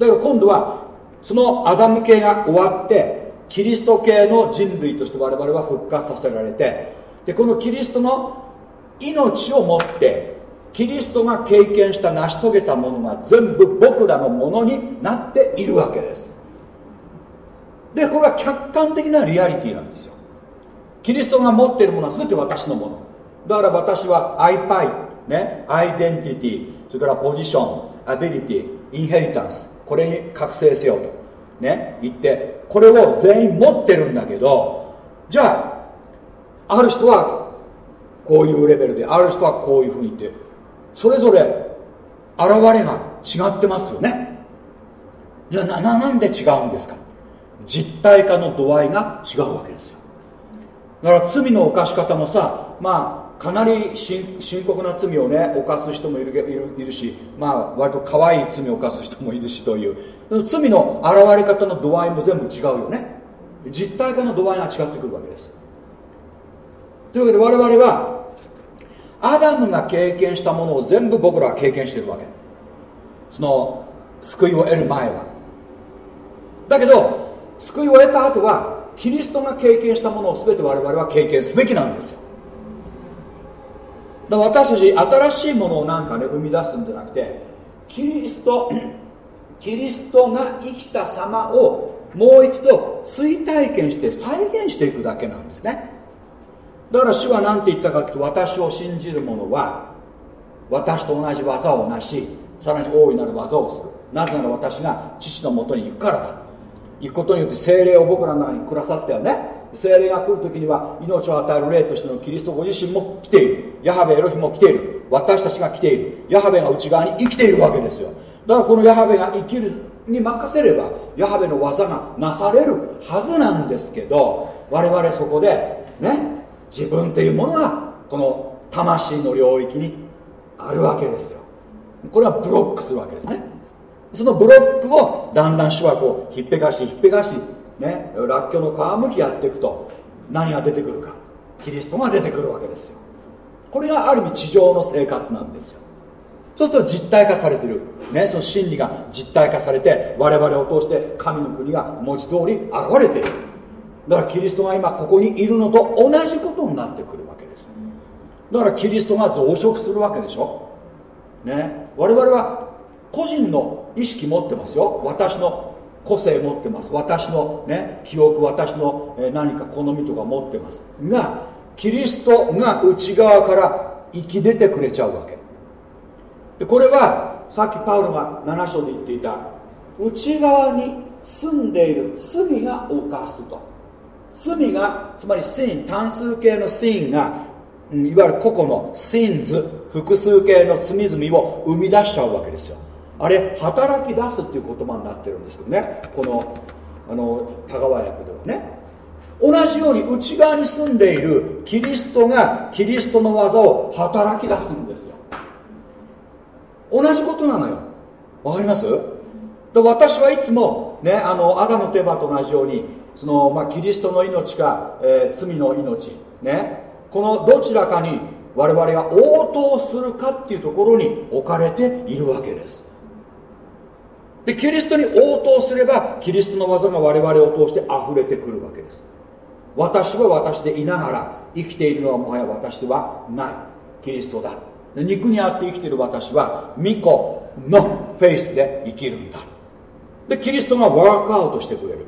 けど今度はそのアダム系が終わってキリスト系の人類として我々は復活させられてでこのキリストの命を持ってキリストが経験した成し遂げたものが全部僕らのものになっているわけです。でこれは客観的なリアリティなんですよ。キリストが持っているものは全て私のもの。だから私は iPi ねアイデンティティそれからポジションアビリティインヘリタンスこれに覚醒せよと。ね言ってこれを全員持ってるんだけどじゃあある人はこういうレベルである人はこういうふうに言ってそれぞれ現れが違ってますよね。じゃあななんで違うんですか？実体化の度合いが違うわけですよ。だから罪の犯し方もさまあかなり深刻な罪をね犯す人もいるいるいるしまあ割と可愛い罪を犯す人もいるしという罪の現れ方の度合いも全部違うよね。実体化の度合いが違ってくるわけです。というわけで我々はアダムが経験したものを全部僕らは経験してるわけ。その救いを得る前は。だけど救いを得た後はキリストが経験したものを全て我々は経験すべきなんですよ。だから私たち新しいものをなんかね生み出すんじゃなくてキリストキリストが生きた様をもう一度追体験して再現していくだけなんですね。だから主は何て言ったかというと私を信じる者は私と同じ技をなしさらに大いなる技をする。なぜなら私が父のもとに行くからだ。行くことによって精霊を僕らの中にくださったよね。精霊が来る時には命を与える霊としてのキリストご自身も来ている。ヤハベエロヒも来ている。私たちが来ている。ヤハベが内側に生きているわけですよ。だからこのヤハベが生きるに任せればヤハベの技がなされるはずなんですけど我々そこでね自分というものがこの魂の領域にあるわけですよ。これはブロックするわけですね。そのブロックをだんだん主はこうひっぺがしひっぺがしねらっきょうの皮むきやっていくと何が出てくるか。キリストが出てくるわけですよ。これがある意味地上の生活なんですよ。そうすると実体化されてる、ね、その真理が実体化されて我々を通して神の国が文字通り現れている。だからキリストが今ここにいるのと同じことになってくるわけです。だからキリストが増殖するわけでしょ。ね我々は個人の意識持ってますよ。私の個性持ってます。私のね記憶私の何か好みとか持ってます。がキリストが内側から生き出てくれちゃうわけ。これはさっきパウロが7章で言っていた内側に住んでいる罪が犯すと。罪がつまりシーン単数形のシーンがいわゆる個々のシンズ複数形の罪々を生み出しちゃうわけですよ。あれ働き出すっていう言葉になってるんですけどね。このあの田川役ではね。同じように内側に住んでいるキリストがキリストの技を働き出すんですよ。同じことなのよ。わかります？で私はいつもねあのアダムとエバと同じようにその、まあ、キリストの命か、えー、罪の命、ねこのどちらかに我々が応答するかっていうところに置かれているわけです。でキリストに応答すればキリストの技が我々を通して溢れてくるわけです。私は私でいながら生きているのはもはや私ではない。キリストだ。肉にあって生きてる私は巫女のフェイスで生きるんだ。でキリストがワークアウトしてくれる。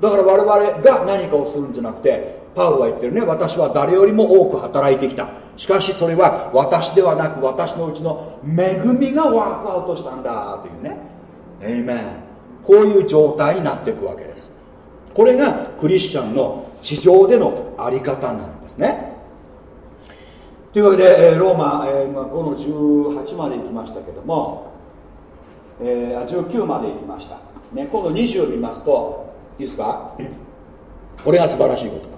だから我々が何かをするんじゃなくてパウロは言ってるね私は誰よりも多く働いてきた。しかしそれは私ではなく私のうちの恵みがワークアウトしたんだというね。エイメンこういう状態になっていくわけです。これがクリスチャンの地上での在り方なんですね。というわけで、えローマ、えー、まあ、5の18まで行きましたけども、えー、19まで行きました、ね、今度20を見ますといいですか？これが素晴らしいこと。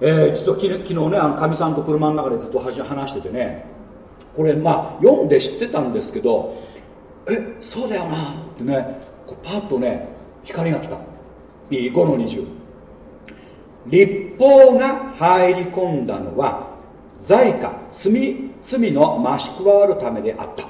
えー、実は昨日昨日ねかみさんと車の中でずっと話しててねこれまあ読んで知ってたんですけどえそうだよなってねこうパッとね光が来た。5の20立法が入り込んだのは罪か罪罪の増し加わるためであった。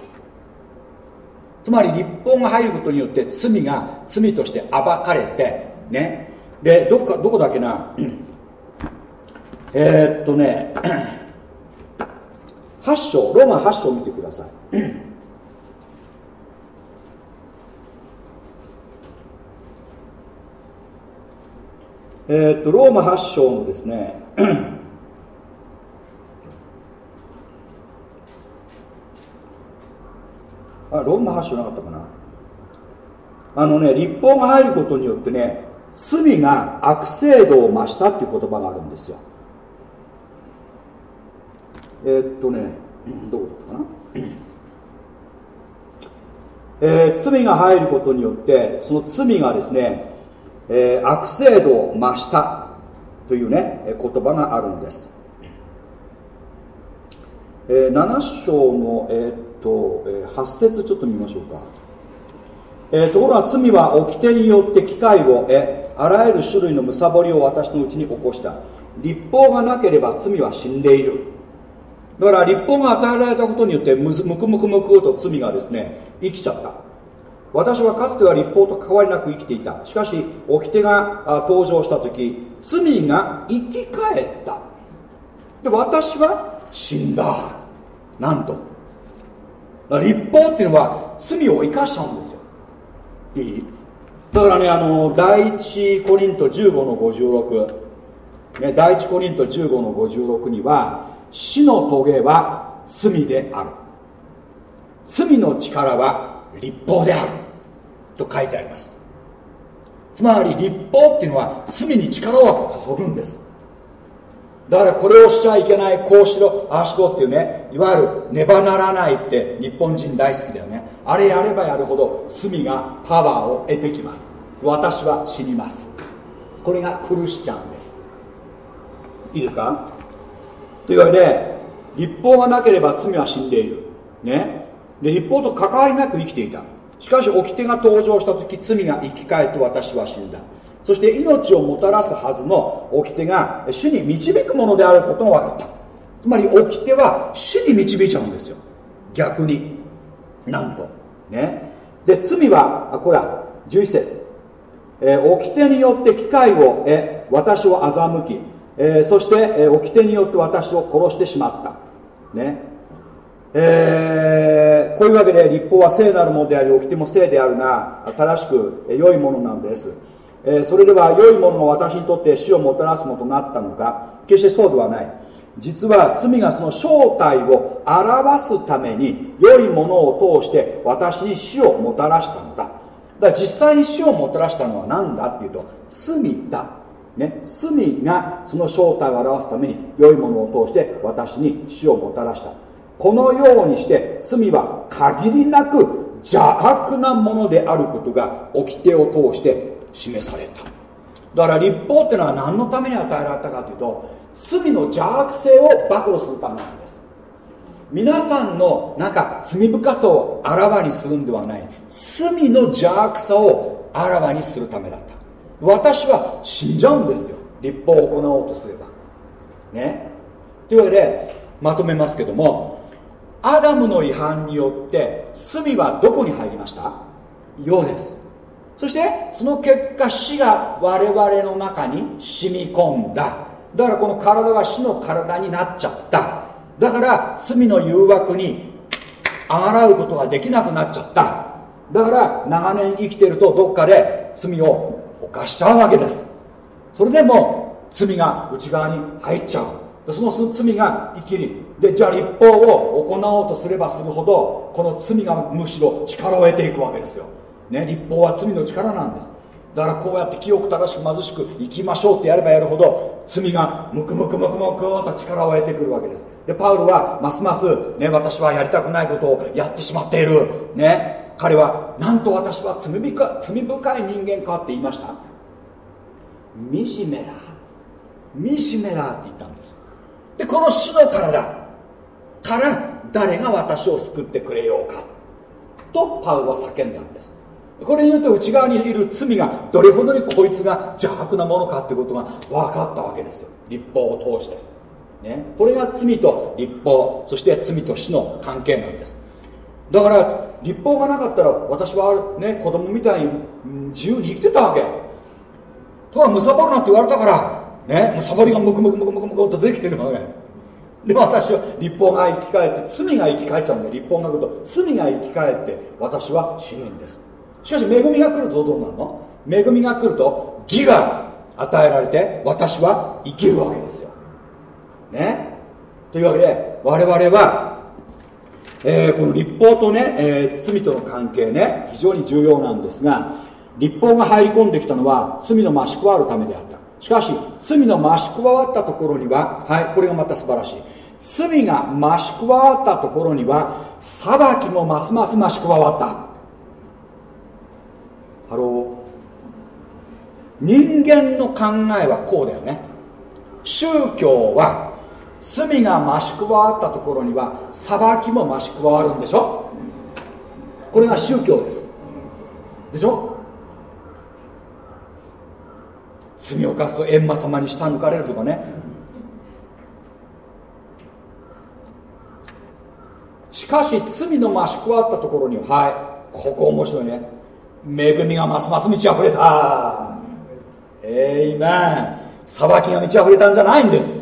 つまり立法が入ることによって罪が罪として暴かれてね。でどっかどこだっけな。*clears throat* えー、っとね *clears throat* 8章ローマ8章見てください。*clears throat* えっとローマ8章のですねあローマ発祥なかったかな。あのね立法が入ることによってね罪が悪制度を増したっていう言葉があるんですよ。えー、っとねどこだったかな。えー、罪が入ることによってその罪がですね、えー、悪制度を増したというね言葉があるんです、えー、7章の、えー、と、えー、8節ちょっと見ましょうか、えー、ところが罪は掟によって機会を得あらゆる種類の貪りを私のうちに起こした。立法がなければ罪は死んでいる。だから立法が与えられたことによってむくむくむくと罪がですね生きちゃった。私はかつては立法と関わりなく生きていた。しかし掟が登場した時罪が生き返った。で私は死んだ。なんと。立法っていうのは罪を生かしちゃうんですよ。いい？だからねあの第一コリント15の56、ね、第一コリント15の56には死の棘は罪である。罪の力は立法であると書いてあります。つまり立法っていうのは罪に力を注ぐんです。だからこれをしちゃいけないこうしろああしろっていうねいわゆるねばならないって日本人大好きだよね。あれやればやるほど罪がパワーを得てきます。私は死にます。これがクルシチャンです。いいですか？というわけで立法がなければ罪は死んでいる。ね？で立法と関わりなく生きていた。しかし掟が登場した時罪が生き返って私は死んだ。そして命をもたらすはずの掟が死に導くものであることも分かった。つまり掟は死に導いちゃうんですよ。逆に。なんと。ね。で罪はあこれは11節。えー、掟によって機会を得私を欺き、えー、そして、えー、掟によって私を殺してしまった。ね。えー、こういうわけで立法は聖なるものであり掟も聖であるが正しく良いものなんです。えそれでは良いものが私にとって死をもたらすものとなったのか決してそうではない。実は罪がその正体を表すために良いものを通して私に死をもたらしたのだ。だから実際に死をもたらしたのは何だっていうと罪だ、ね、罪がその正体を表すために良いものを通して私に死をもたらした。このようにして罪は限りなく邪悪なものであることが掟を通して示された。だから立法っていうのは何のために与えられたかというと罪の邪悪性を暴露するためなんです。皆さんのなんか罪深さをあらわにするんではない。罪の邪悪さをあらわにするためだった。私は死んじゃうんですよ。立法を行おうとすれば。ね。というわけでまとめますけどもアダムの違反によって罪はどこに入りました？世ですそしてその結果死が我々の中に染み込んだ。だからこの体は死の体になっちゃった。だから罪の誘惑にあがらうことができなくなっちゃった。だから長年生きてるとどっかで罪を犯しちゃうわけです。それでも罪が内側に入っちゃう。その罪が生きりでじゃあ立法を行おうとすればするほどこの罪がむしろ力を得ていくわけですよ、ね、立法は罪の力なんです。だからこうやって清く正しく貧しく生きましょうってやればやるほど罪がムクムクムクムクと力を得てくるわけです。でパウロはますます、ね、私はやりたくないことをやってしまっている、ね、彼はなんと私は罪深罪深い人間かって言いました。惨めだ。惨めだって言ったんです。でこの死の体。から誰が私を救ってくれようか。とパウは叫んだんです。これによって内側にいる罪がどれほどにこいつが邪悪なものかってことが分かったわけですよ。立法を通して、ね、これが罪と立法。そして罪と死の関係なんです。だから立法がなかったら私はね子供みたいに自由に生きてたわけ。とはむさぼるなって言われたからね。むさぼりがムクムクムクムクムクと出てきてるわけ。で私は立法が生き返って罪が生き返っちゃうんで立法が来ると罪が生き返って私は死ぬんです。しかし恵みが来るとどうなるの？恵みが来ると義が与えられて私は生きるわけですよ。ね？というわけで我々は、えー、この立法とね、えー、罪との関係ね非常に重要なんですが律法が入り込んできたのは罪の増し加わるためであった。しかし罪の増し加わったところにははいこれがまた素晴らしい。罪が増し加わったところには裁きもますます増し加わった。 Hello。人間の考えはこうだよね。宗教は罪が増し加わったところには裁きも増し加わるんでしょ。これが宗教です。でしょ。罪を犯すと閻魔様に下抜かれるとかね。しかし罪の増し加わったところにはいここ面白いね。恵みがますます満ち溢れた。えいめん裁きが満ち溢れたんじゃないんです。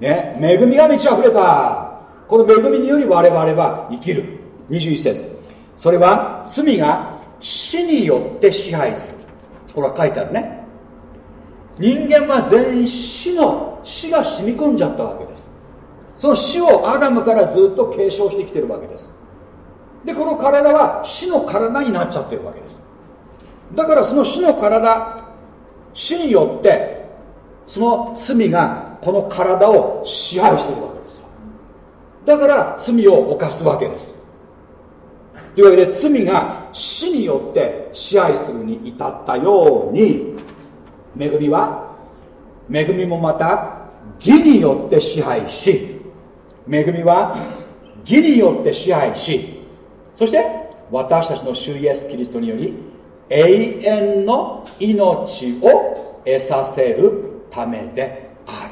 ね恵みが満ち溢れた。この恵みにより我々は生きる。21節。それは罪が死によって支配する。これは書いてあるね。人間は全員死の死が染み込んじゃったわけです。その死をアダムからずっと継承してきてるわけです。でこの体は死の体になっちゃってるわけです。だからその死の体死によってその罪がこの体を支配してるわけです。よだから罪を犯すわけです。というわけで罪が死によって支配するに至ったように恵みは恵みもまた義によって支配し恵みは義によって支配しそして私たちの主イエス・キリストにより永遠の命を得させるためであ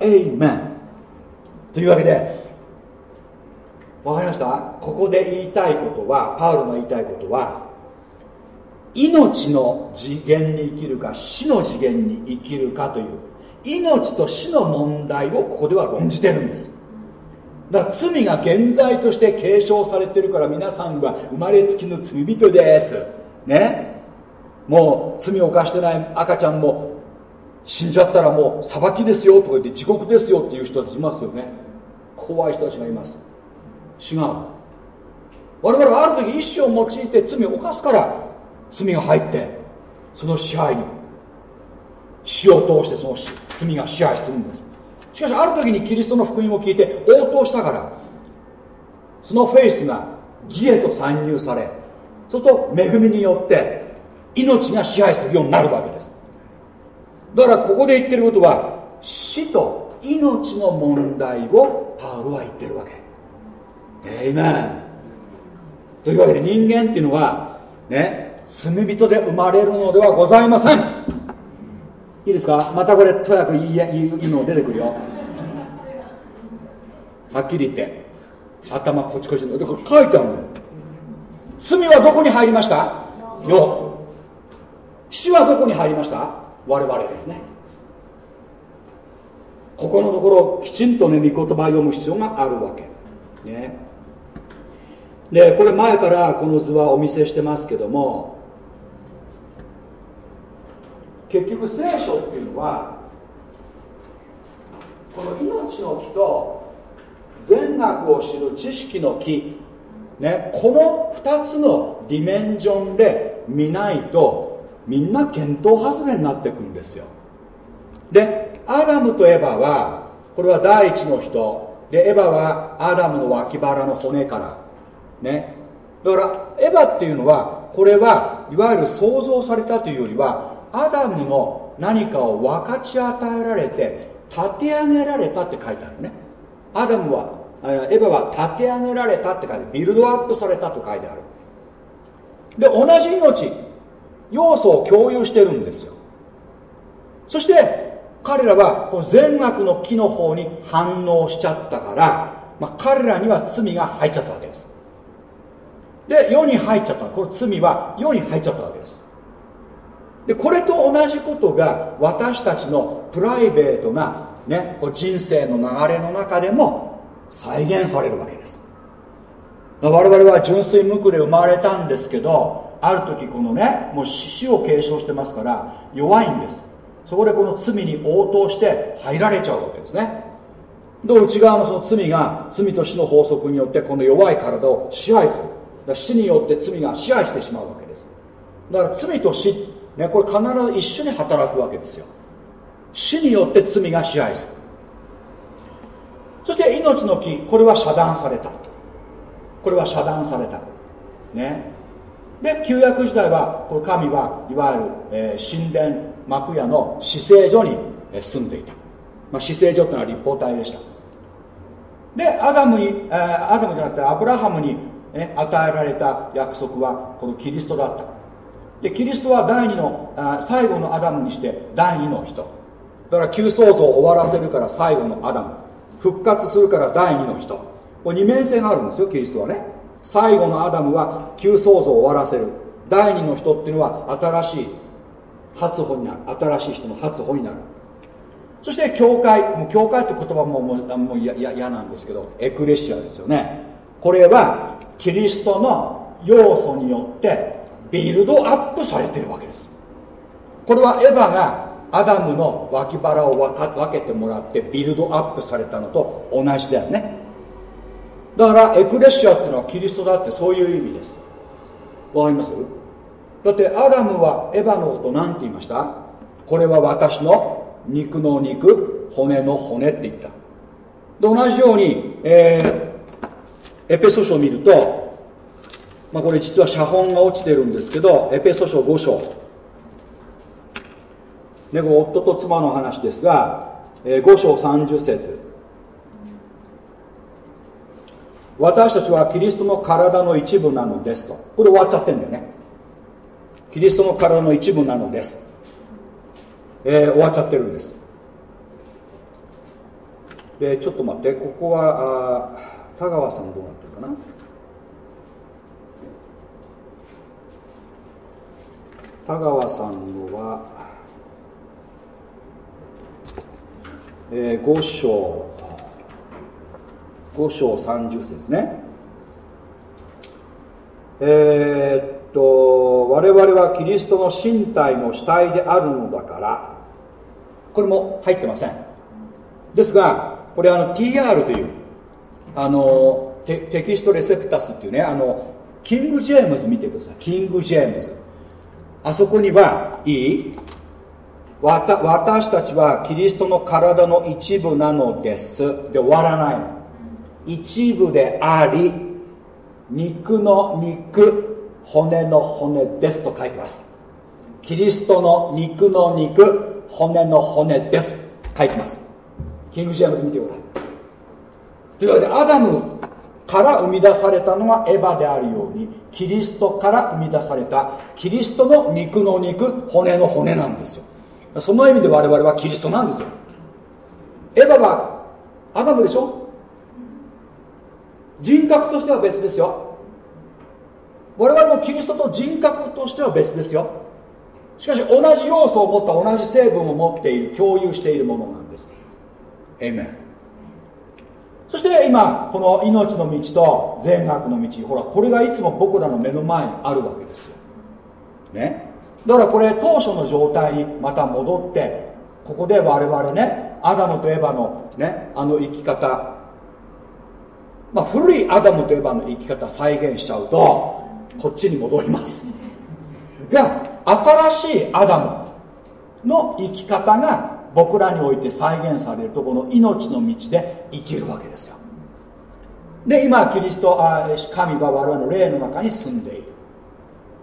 る。エイメンというわけでわかりました？ここで言いたいことはパウロの言いたいことは命の次元に生きるか死の次元に生きるかという命と死の問題をここでは論じてるんです。だから罪が現在として継承されてるから皆さんは生まれつきの罪人です。ね？もう罪を犯してない赤ちゃんも死んじゃったらもう裁きですよとか言って地獄ですよっていう人たちいますよね。怖い人たちがいます。違う。我々はある時意志を用いて罪を犯すから罪が入ってその支配に死を通してその罪が支配するんです。しかしある時にキリストの福音を聞いて応答したからそのフェイスが義へと参入されそうすると恵みによって命が支配するようになるわけです。だからここで言ってることは死と命の問題をパウロは言ってるわけ。えいめんというわけで人間っていうのはね罪人で生まれるのではございません。いいですか？またこれとやく言い言うの出てくるよ。はっきり言って。頭こちこちの。でこれ書いてあるの罪はどこに入りました？よ。死はどこに入りました？我々ですね。ここのところきちんとね御言葉を読む必要があるわけ。ね。でこれ前からこの図はお見せしてますけども結局聖書っていうのはこの命の木と善悪を知る知識の木、ね、この2つの dimension で見ないとみんな見当外れになっていくんですよ。でアダムとエバはこれは第一の人。でエバはアダムの脇腹の骨からね。だからエバっていうのはこれはいわゆる創造されたというよりはアダムの何かを分かち与えられて立て上げられたって書いてあるね。アダムはエヴァは立て上げられたって書いてビルドアップされたと書いてある。で同じ命要素を共有してるんですよ。そして彼らはこの善悪の木の方に反応しちゃったから、まあ、彼らには罪が入っちゃったわけです。で世に入っちゃった。この罪は世に入っちゃったわけです。でこれと同じことが私たちのプライベートな、ね、こう人生の流れの中でも再現されるわけです。我々は純粋無垢で生まれたんですけどある時このねもう死を継承してますから弱いんです。そこでこの罪に応答して入られちゃうわけですね。で内側のその罪が罪と死の法則によってこの弱い体を支配する。死によって罪が支配してしまうわけです。だから罪と死、ね、これ必ず一緒に働くわけですよ。死によって罪が支配する。そして命の木これは遮断された。これは遮断された。ね。で旧約時代はこの神はいわゆる、えー、神殿幕屋の死聖所に住んでいた、まあ、死聖所というのは立方体でした。でアダムに、えー、アダムじゃなくてアブラハムに、ね、与えられた約束はこのキリストだった。でキリストは第二のあ最後のアダムにして第二の人。だから旧創造を終わらせるから最後のアダム。復活するから第二の人。これ二面性があるんですよキリストはね。最後のアダムは旧創造を終わらせる。第二の人っていうのは新しい初穂になる。新しい人の初穂になる。そして教会もう教会って言葉ももうもう嫌なんですけどエクレシアですよね。これはキリストの要素によってビルドアップされてるわけです。これはエヴァがアダムの脇腹を分けてもらってビルドアップされたのと同じだよね。だからエクレシアっていうのはキリストだってそういう意味です。わかります？だってアダムはエヴァのこと何て言いました？これは私の肉の肉骨の骨って言った。で同じように、えー、エペソ書を見ると、まあ、これ実は写本が落ちてるんですけどエペソ書5章。ね、夫と妻の話ですが、えー、5章30節。私たちはキリストの体の一部なのですと。これ終わっちゃってんだよね。キリストの体の一部なのです、えー、終わっちゃってるんです。でちょっと待って。ここはあ田川さんどうなってるかな？田川さんのは、えー、5章。5章30節ですね。えー、と我々はキリストの身体の主体であるのだからこれも入ってません。ですがこれあの TR というあのテテキストレセプタスっていうねあのキング・ジェームズ見てください。キング・ジェームズあそこにはいい？私たちはキリストの体の一部なのです。で終わらないの。一部であり肉の肉骨の骨ですと書いてます。キリストの肉の肉骨の骨です。書いてます。キング・ジェームズ見てくださいというわけでアダムから生み出されたのがエヴァであるようにキリストから生み出されたキリストの肉の肉骨の骨なんですよ。その意味で我々はキリストなんですよ。エヴァはアダムでしょ？人格としては別ですよ。我々もキリストと人格としては別ですよ。しかし同じ要素を持った同じ成分を持っている共有しているものなんです。エメンそして今この命の道と善悪の道ほらこれがいつも僕らの目の前にあるわけですよ。ね。だからこれ当初の状態にまた戻ってここで我々ねアダムとエバのねあの生き方まあ古いアダムとエバの生き方再現しちゃうとこっちに戻ります。*laughs* が新しいアダムの生き方が僕らにおいて再現されるとこの命の道で生きるわけですよ。で今キリストあ神は我々の霊の中に住んでいる。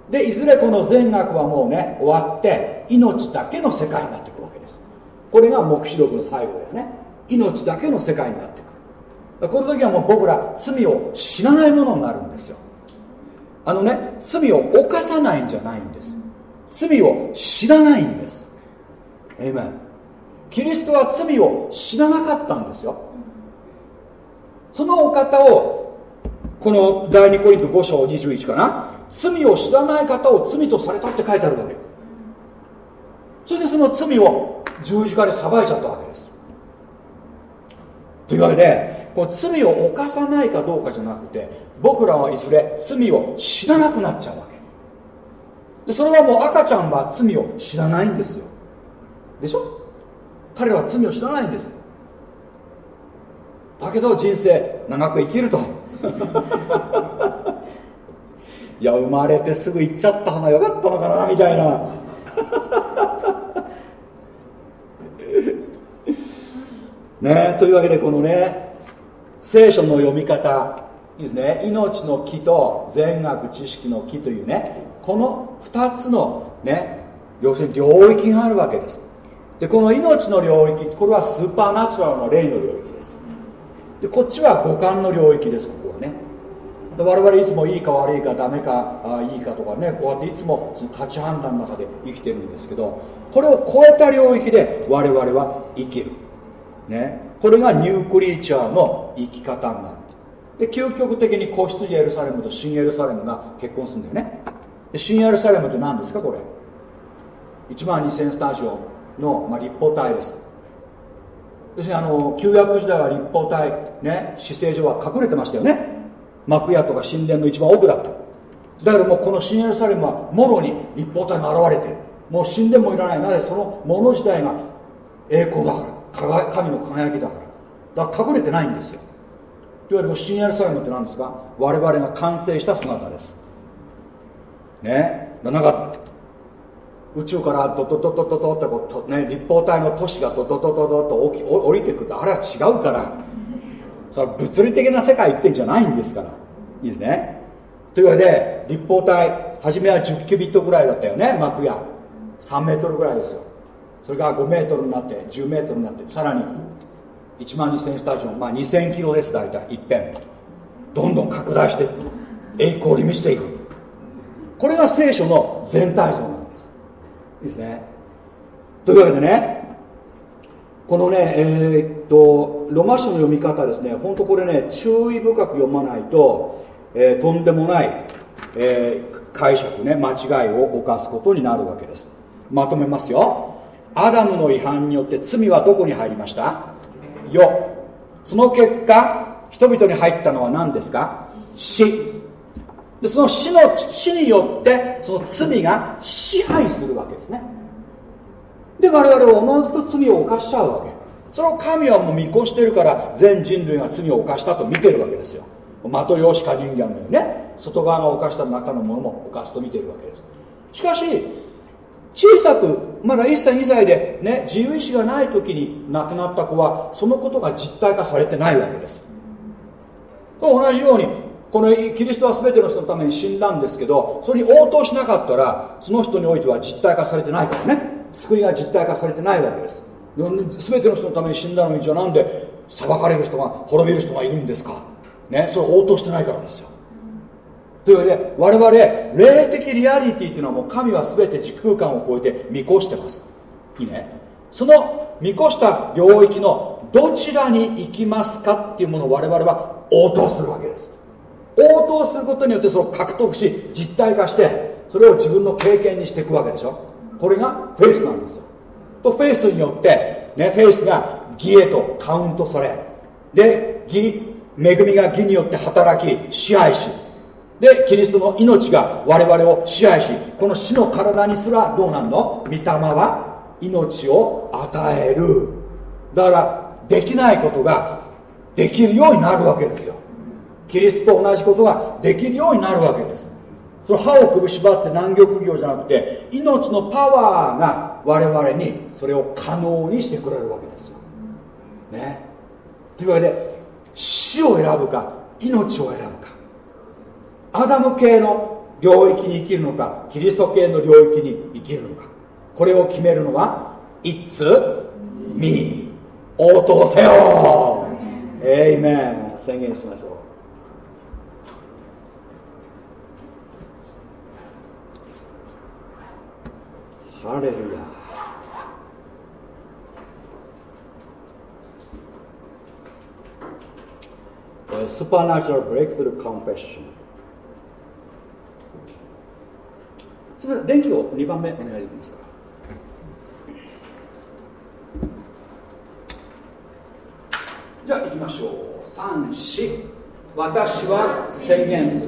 でいずれこの善悪はもうね終わって命だけの世界になってくるわけです。これが黙示録の最後だよね。命だけの世界になってくる。この時はもう僕ら罪を知らないものになるんですよ。あのね罪を犯さないんじゃないんです。罪を知らないんです。エイメンキリストは罪を知らなかったんですよ。そのお方をこの第2コリント5章21かな。罪を知らない方を罪とされたって書いてあるわけ。そしてその罪を十字架で裁いちゃったわけです。というわけでこの罪を犯さないかどうかじゃなくて僕らはいずれ罪を知らなくなっちゃうわけ。でそれはもう赤ちゃんは罪を知らないんですよ。でしょ？彼は罪を知らないんです。だけど人生長く生きると。*laughs* いや生まれてすぐ行っちゃった方が良かったのかなみたいな。*laughs* ねというわけでこのね聖書の読み方いいですね。命の木と善悪知識の木というねこの2つのね要するに領域があるわけです。でこの命の領域これはスーパーナチュラルの霊の領域です。でこっちは五感の領域ですここはね。で我々いつもいいか悪いかダメかあいいかとかねこうやっていつもその価値判断の中で生きてるんですけどこれを超えた領域で我々は生きる。ね。これがニュークリーチャーの生き方になるで究極的に子羊エルサレムと新エルサレムが結婚するんだよね。で新エルサレムって何ですかこれ？1万2000スタジオ。の、まあ、立方体です。要するにあの旧約時代は立方体ね姿勢上は隠れてましたよね。幕屋とか神殿の一番奥だった。だからもうこの新エルサレムはもろに立方体が現れてもう神殿もいらない。なぜそのもの自体が栄光だから神の輝きだから。だから隠れてないんですよ。いわゆる新エルサレムって何ですか？我々が完成した姿です。ね？なんか宇宙からドドドドドドってこう、ね、立方体の都市がドドドドドと起き降りてくるとあれは違うから。それは物理的な世界行ってんじゃないんですから。いいですね。というわけで立方体初めは10キュビットぐらいだったよね幕や3メートルぐらいですよ。それが5メートルになって10メートルになってさらに1万2000スタジオン、まあ、2000キロです大体。一遍どんどん拡大して栄光に満ちていく。これが聖書の全体像。いですね。というわけでねこのねえー、っとロマ書の読み方ですね本当これね注意深く読まないと、えー、とんでもない、えー、解釈ね間違いを犯すことになるわけです。まとめますよ。アダムの違反によって罪はどこに入りました？よ。その結果人々に入ったのは何ですか？死。でその死の死によってその罪が支配するわけですね。で我々はおのずと罪を犯しちゃうわけ。それを神はもう見越してるから全人類が罪を犯したと見てるわけですよ。マトヨシカ人間のようにね。外側が犯した中のものも犯すと見てるわけです。しかし小さくまだ1歳2歳で、ね、自由意志がない時に亡くなった子はそのことが実体化されてないわけです。と同じようにこのキリストは全ての人のために死んだんですけどそれに応答しなかったらその人においては実体化されてないからね。救いが実体化されてないわけです。全ての人のために死んだのにじゃあなんで裁かれる人が滅びる人がいるんですか？ねそれ応答してないからですよ。というわけで我々霊的リアリティっていうのはもう神は全て時空間を超えて見越してます。いいね。その見越した領域のどちらに行きますかっていうものを我々は応答するわけです。応答することによってそれを獲得し実体化してそれを自分の経験にしていくわけでしょ。これがフェイスなんですよ。とフェイスによって、ね、フェイスが義へとカウントされで義恵みが義によって働き支配しでキリストの命が我々を支配しこの死の体にすらどうなんの？御霊は命を与える。だからできないことができるようになるわけですよ。キリストと同じことができるようになるわけです。その歯をくぶしばって難行苦行じゃなくて命のパワーが我々にそれを可能にしてくれるわけですよ。ね。というわけで死を選ぶか命を選ぶか。アダム系の領域に生きるのかキリスト系の領域に生きるのか。これを決めるのは It's me 応答せよ。エイメン宣言しましょう。ハレルヤ supernatural breakthrough confessionすみません電気を2番目お願いできますか？じゃあ行きましょう。34私は宣言する。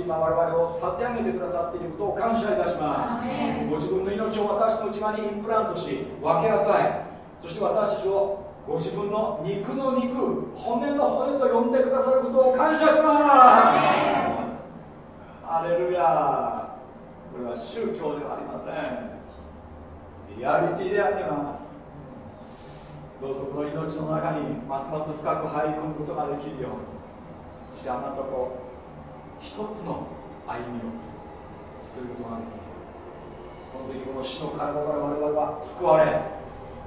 今我々を立て上げてくださっていることを感謝いたします。ご自分の命を私の内側にインプラントし分け与えそして私たちをご自分の肉の肉骨の骨と呼んでくださることを感謝します。アレルヤこれは宗教ではありません。リアリティであります。どうぞこの命の中にますます深く入り込むことができるように。そしてあなたと一つの歩みをすることができる。このにこの死の体から我々は救われ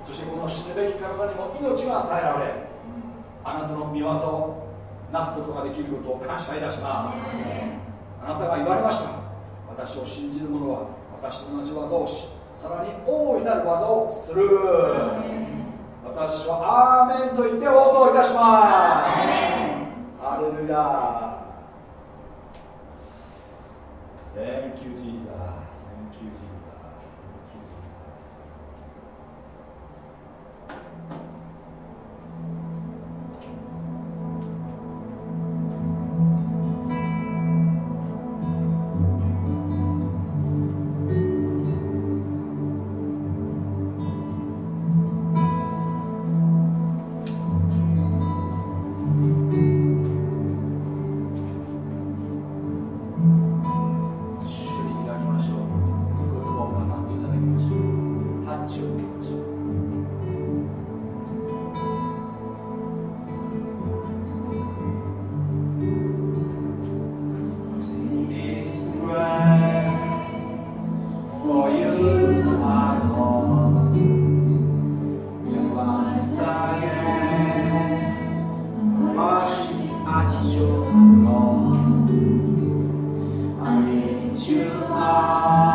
そしてこの死ぬべき体にも命が与えられあなたの御業をなすことができることを感謝いたします。あなたが言われました。私を信じる者は私と同じ技をしさらに大いなる技をする。私はアーメンと言って応答いたします。ハレルヤ。Thank you, Jesus. you are.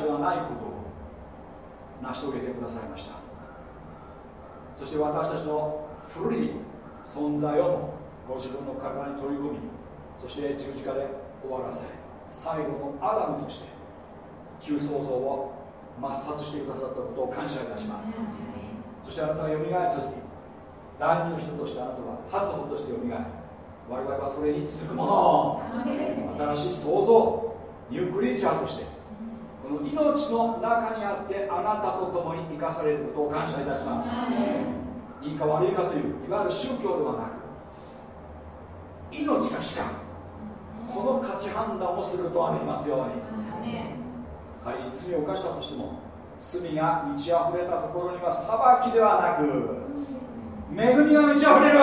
者ではないことを成し遂げてくださいました。そして私たちの古い存在をご自分の体に取り込みそして十字架で終わらせ最後のアダムとして旧創造を抹殺してくださったことを感謝いたします、そしてあなたがよみがえった時第二の人としてあなたは初本としてよみがえ我々はそれに続くもの。新しい創造ニュークリーチャーとしてこの命の中にあってあなたと共に生かされることを感謝いたします。い。いか悪いかといういわゆる宗教ではなく命かしかこの価値判断をするとありますように。仮に罪を犯したとしても罪が満ち溢れたところには裁きではなく恵みが満ち溢れる。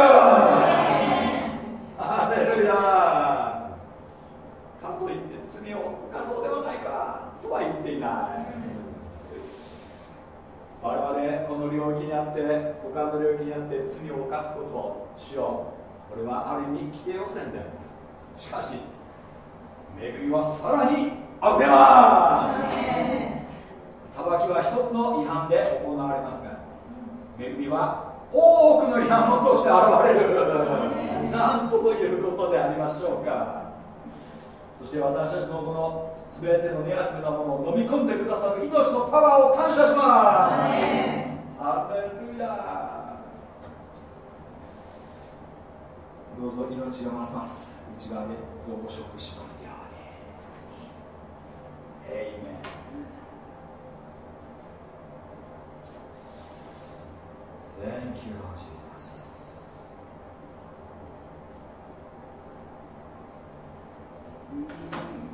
アレルヤ。かといって罪を犯そうではないか。とは言っていない。我々この領域にあって他の領域にあって罪を犯すことをしよう。これはある意味規定汚染であります。しかし恵みはさらにあふれます。裁きは一つの違反で行われますが恵みは多くの違反を通して現れる。何ともいうことでありましょうか。そして私たちのこの全てのネガティブなものを飲み込んでくださる命のパワーを感謝します。アレルヤどうぞ命がますます内側で増殖しますように。エイメンはい。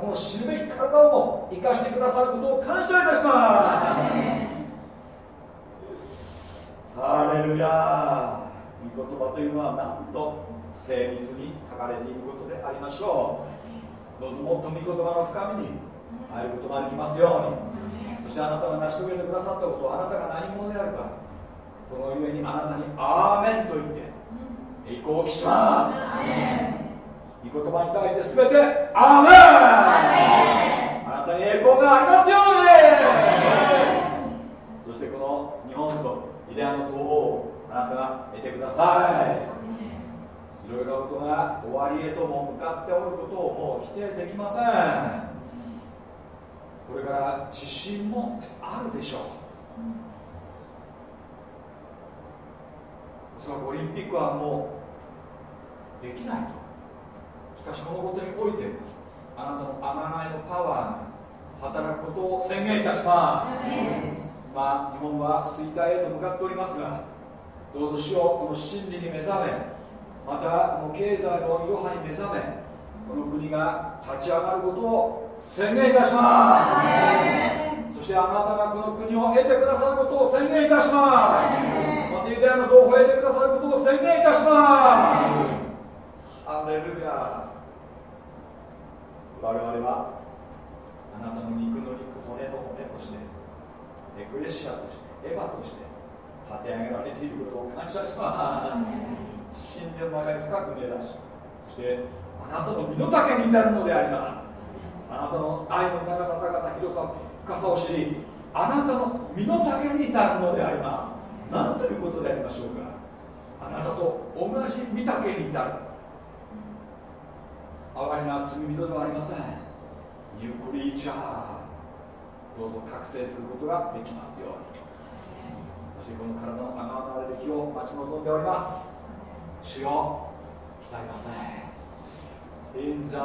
この死ぬべき体を生かしてくださることを感謝いたします。ハレルヤ御言葉というのはなんと精密に書かれていることでありましょう。どうぞもっと御言葉の深みにある言葉に来ますように。そしてあなたが成し遂げてくださったことをあなたが何者であるか。この故にあなたに「アーメン」と言って移行期します。御言葉に対して全てアーメン。あなたに栄光がありますように。そしてこの日本とイデアの東方をあなたが得てください。いろいろなことが終わりへとも向かっておることをもう否定できません。これから自信もあるでしょう。おそらくオリンピックはもうできないと。しかしこのことにおいてあなたの贖いのパワーが働くことを宣言いたします。まあ日本は衰退へと向かっておりますがどうぞ主をこの真理に目覚めまたこの経済のいろはに目覚めこの国が立ち上がることを宣言いたします。そしてあなたがこの国を得てくださることを宣言いたします。またユダヤの同胞を得てくださることを宣言いたします。ハレルヤ我々はあなたの肉の肉骨の骨としてエクレシアとしてエヴァとして立て上げられていることを感謝します。神殿の中に深く根ざしそしてあなたの身の丈に至るのでありますあなたの愛の長さ高さ広さ深さを知りあなたの身の丈に至るのであります何ということでありましょうかあなたと同じ身丈に至る哀れな罪人ではありません。ニュークリーチャーどうぞ覚醒することができますように。そしてこの体の長われる日を待ち望んでおります。主よ鍛えません。In the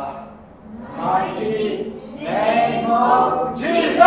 mighty name of Jesus!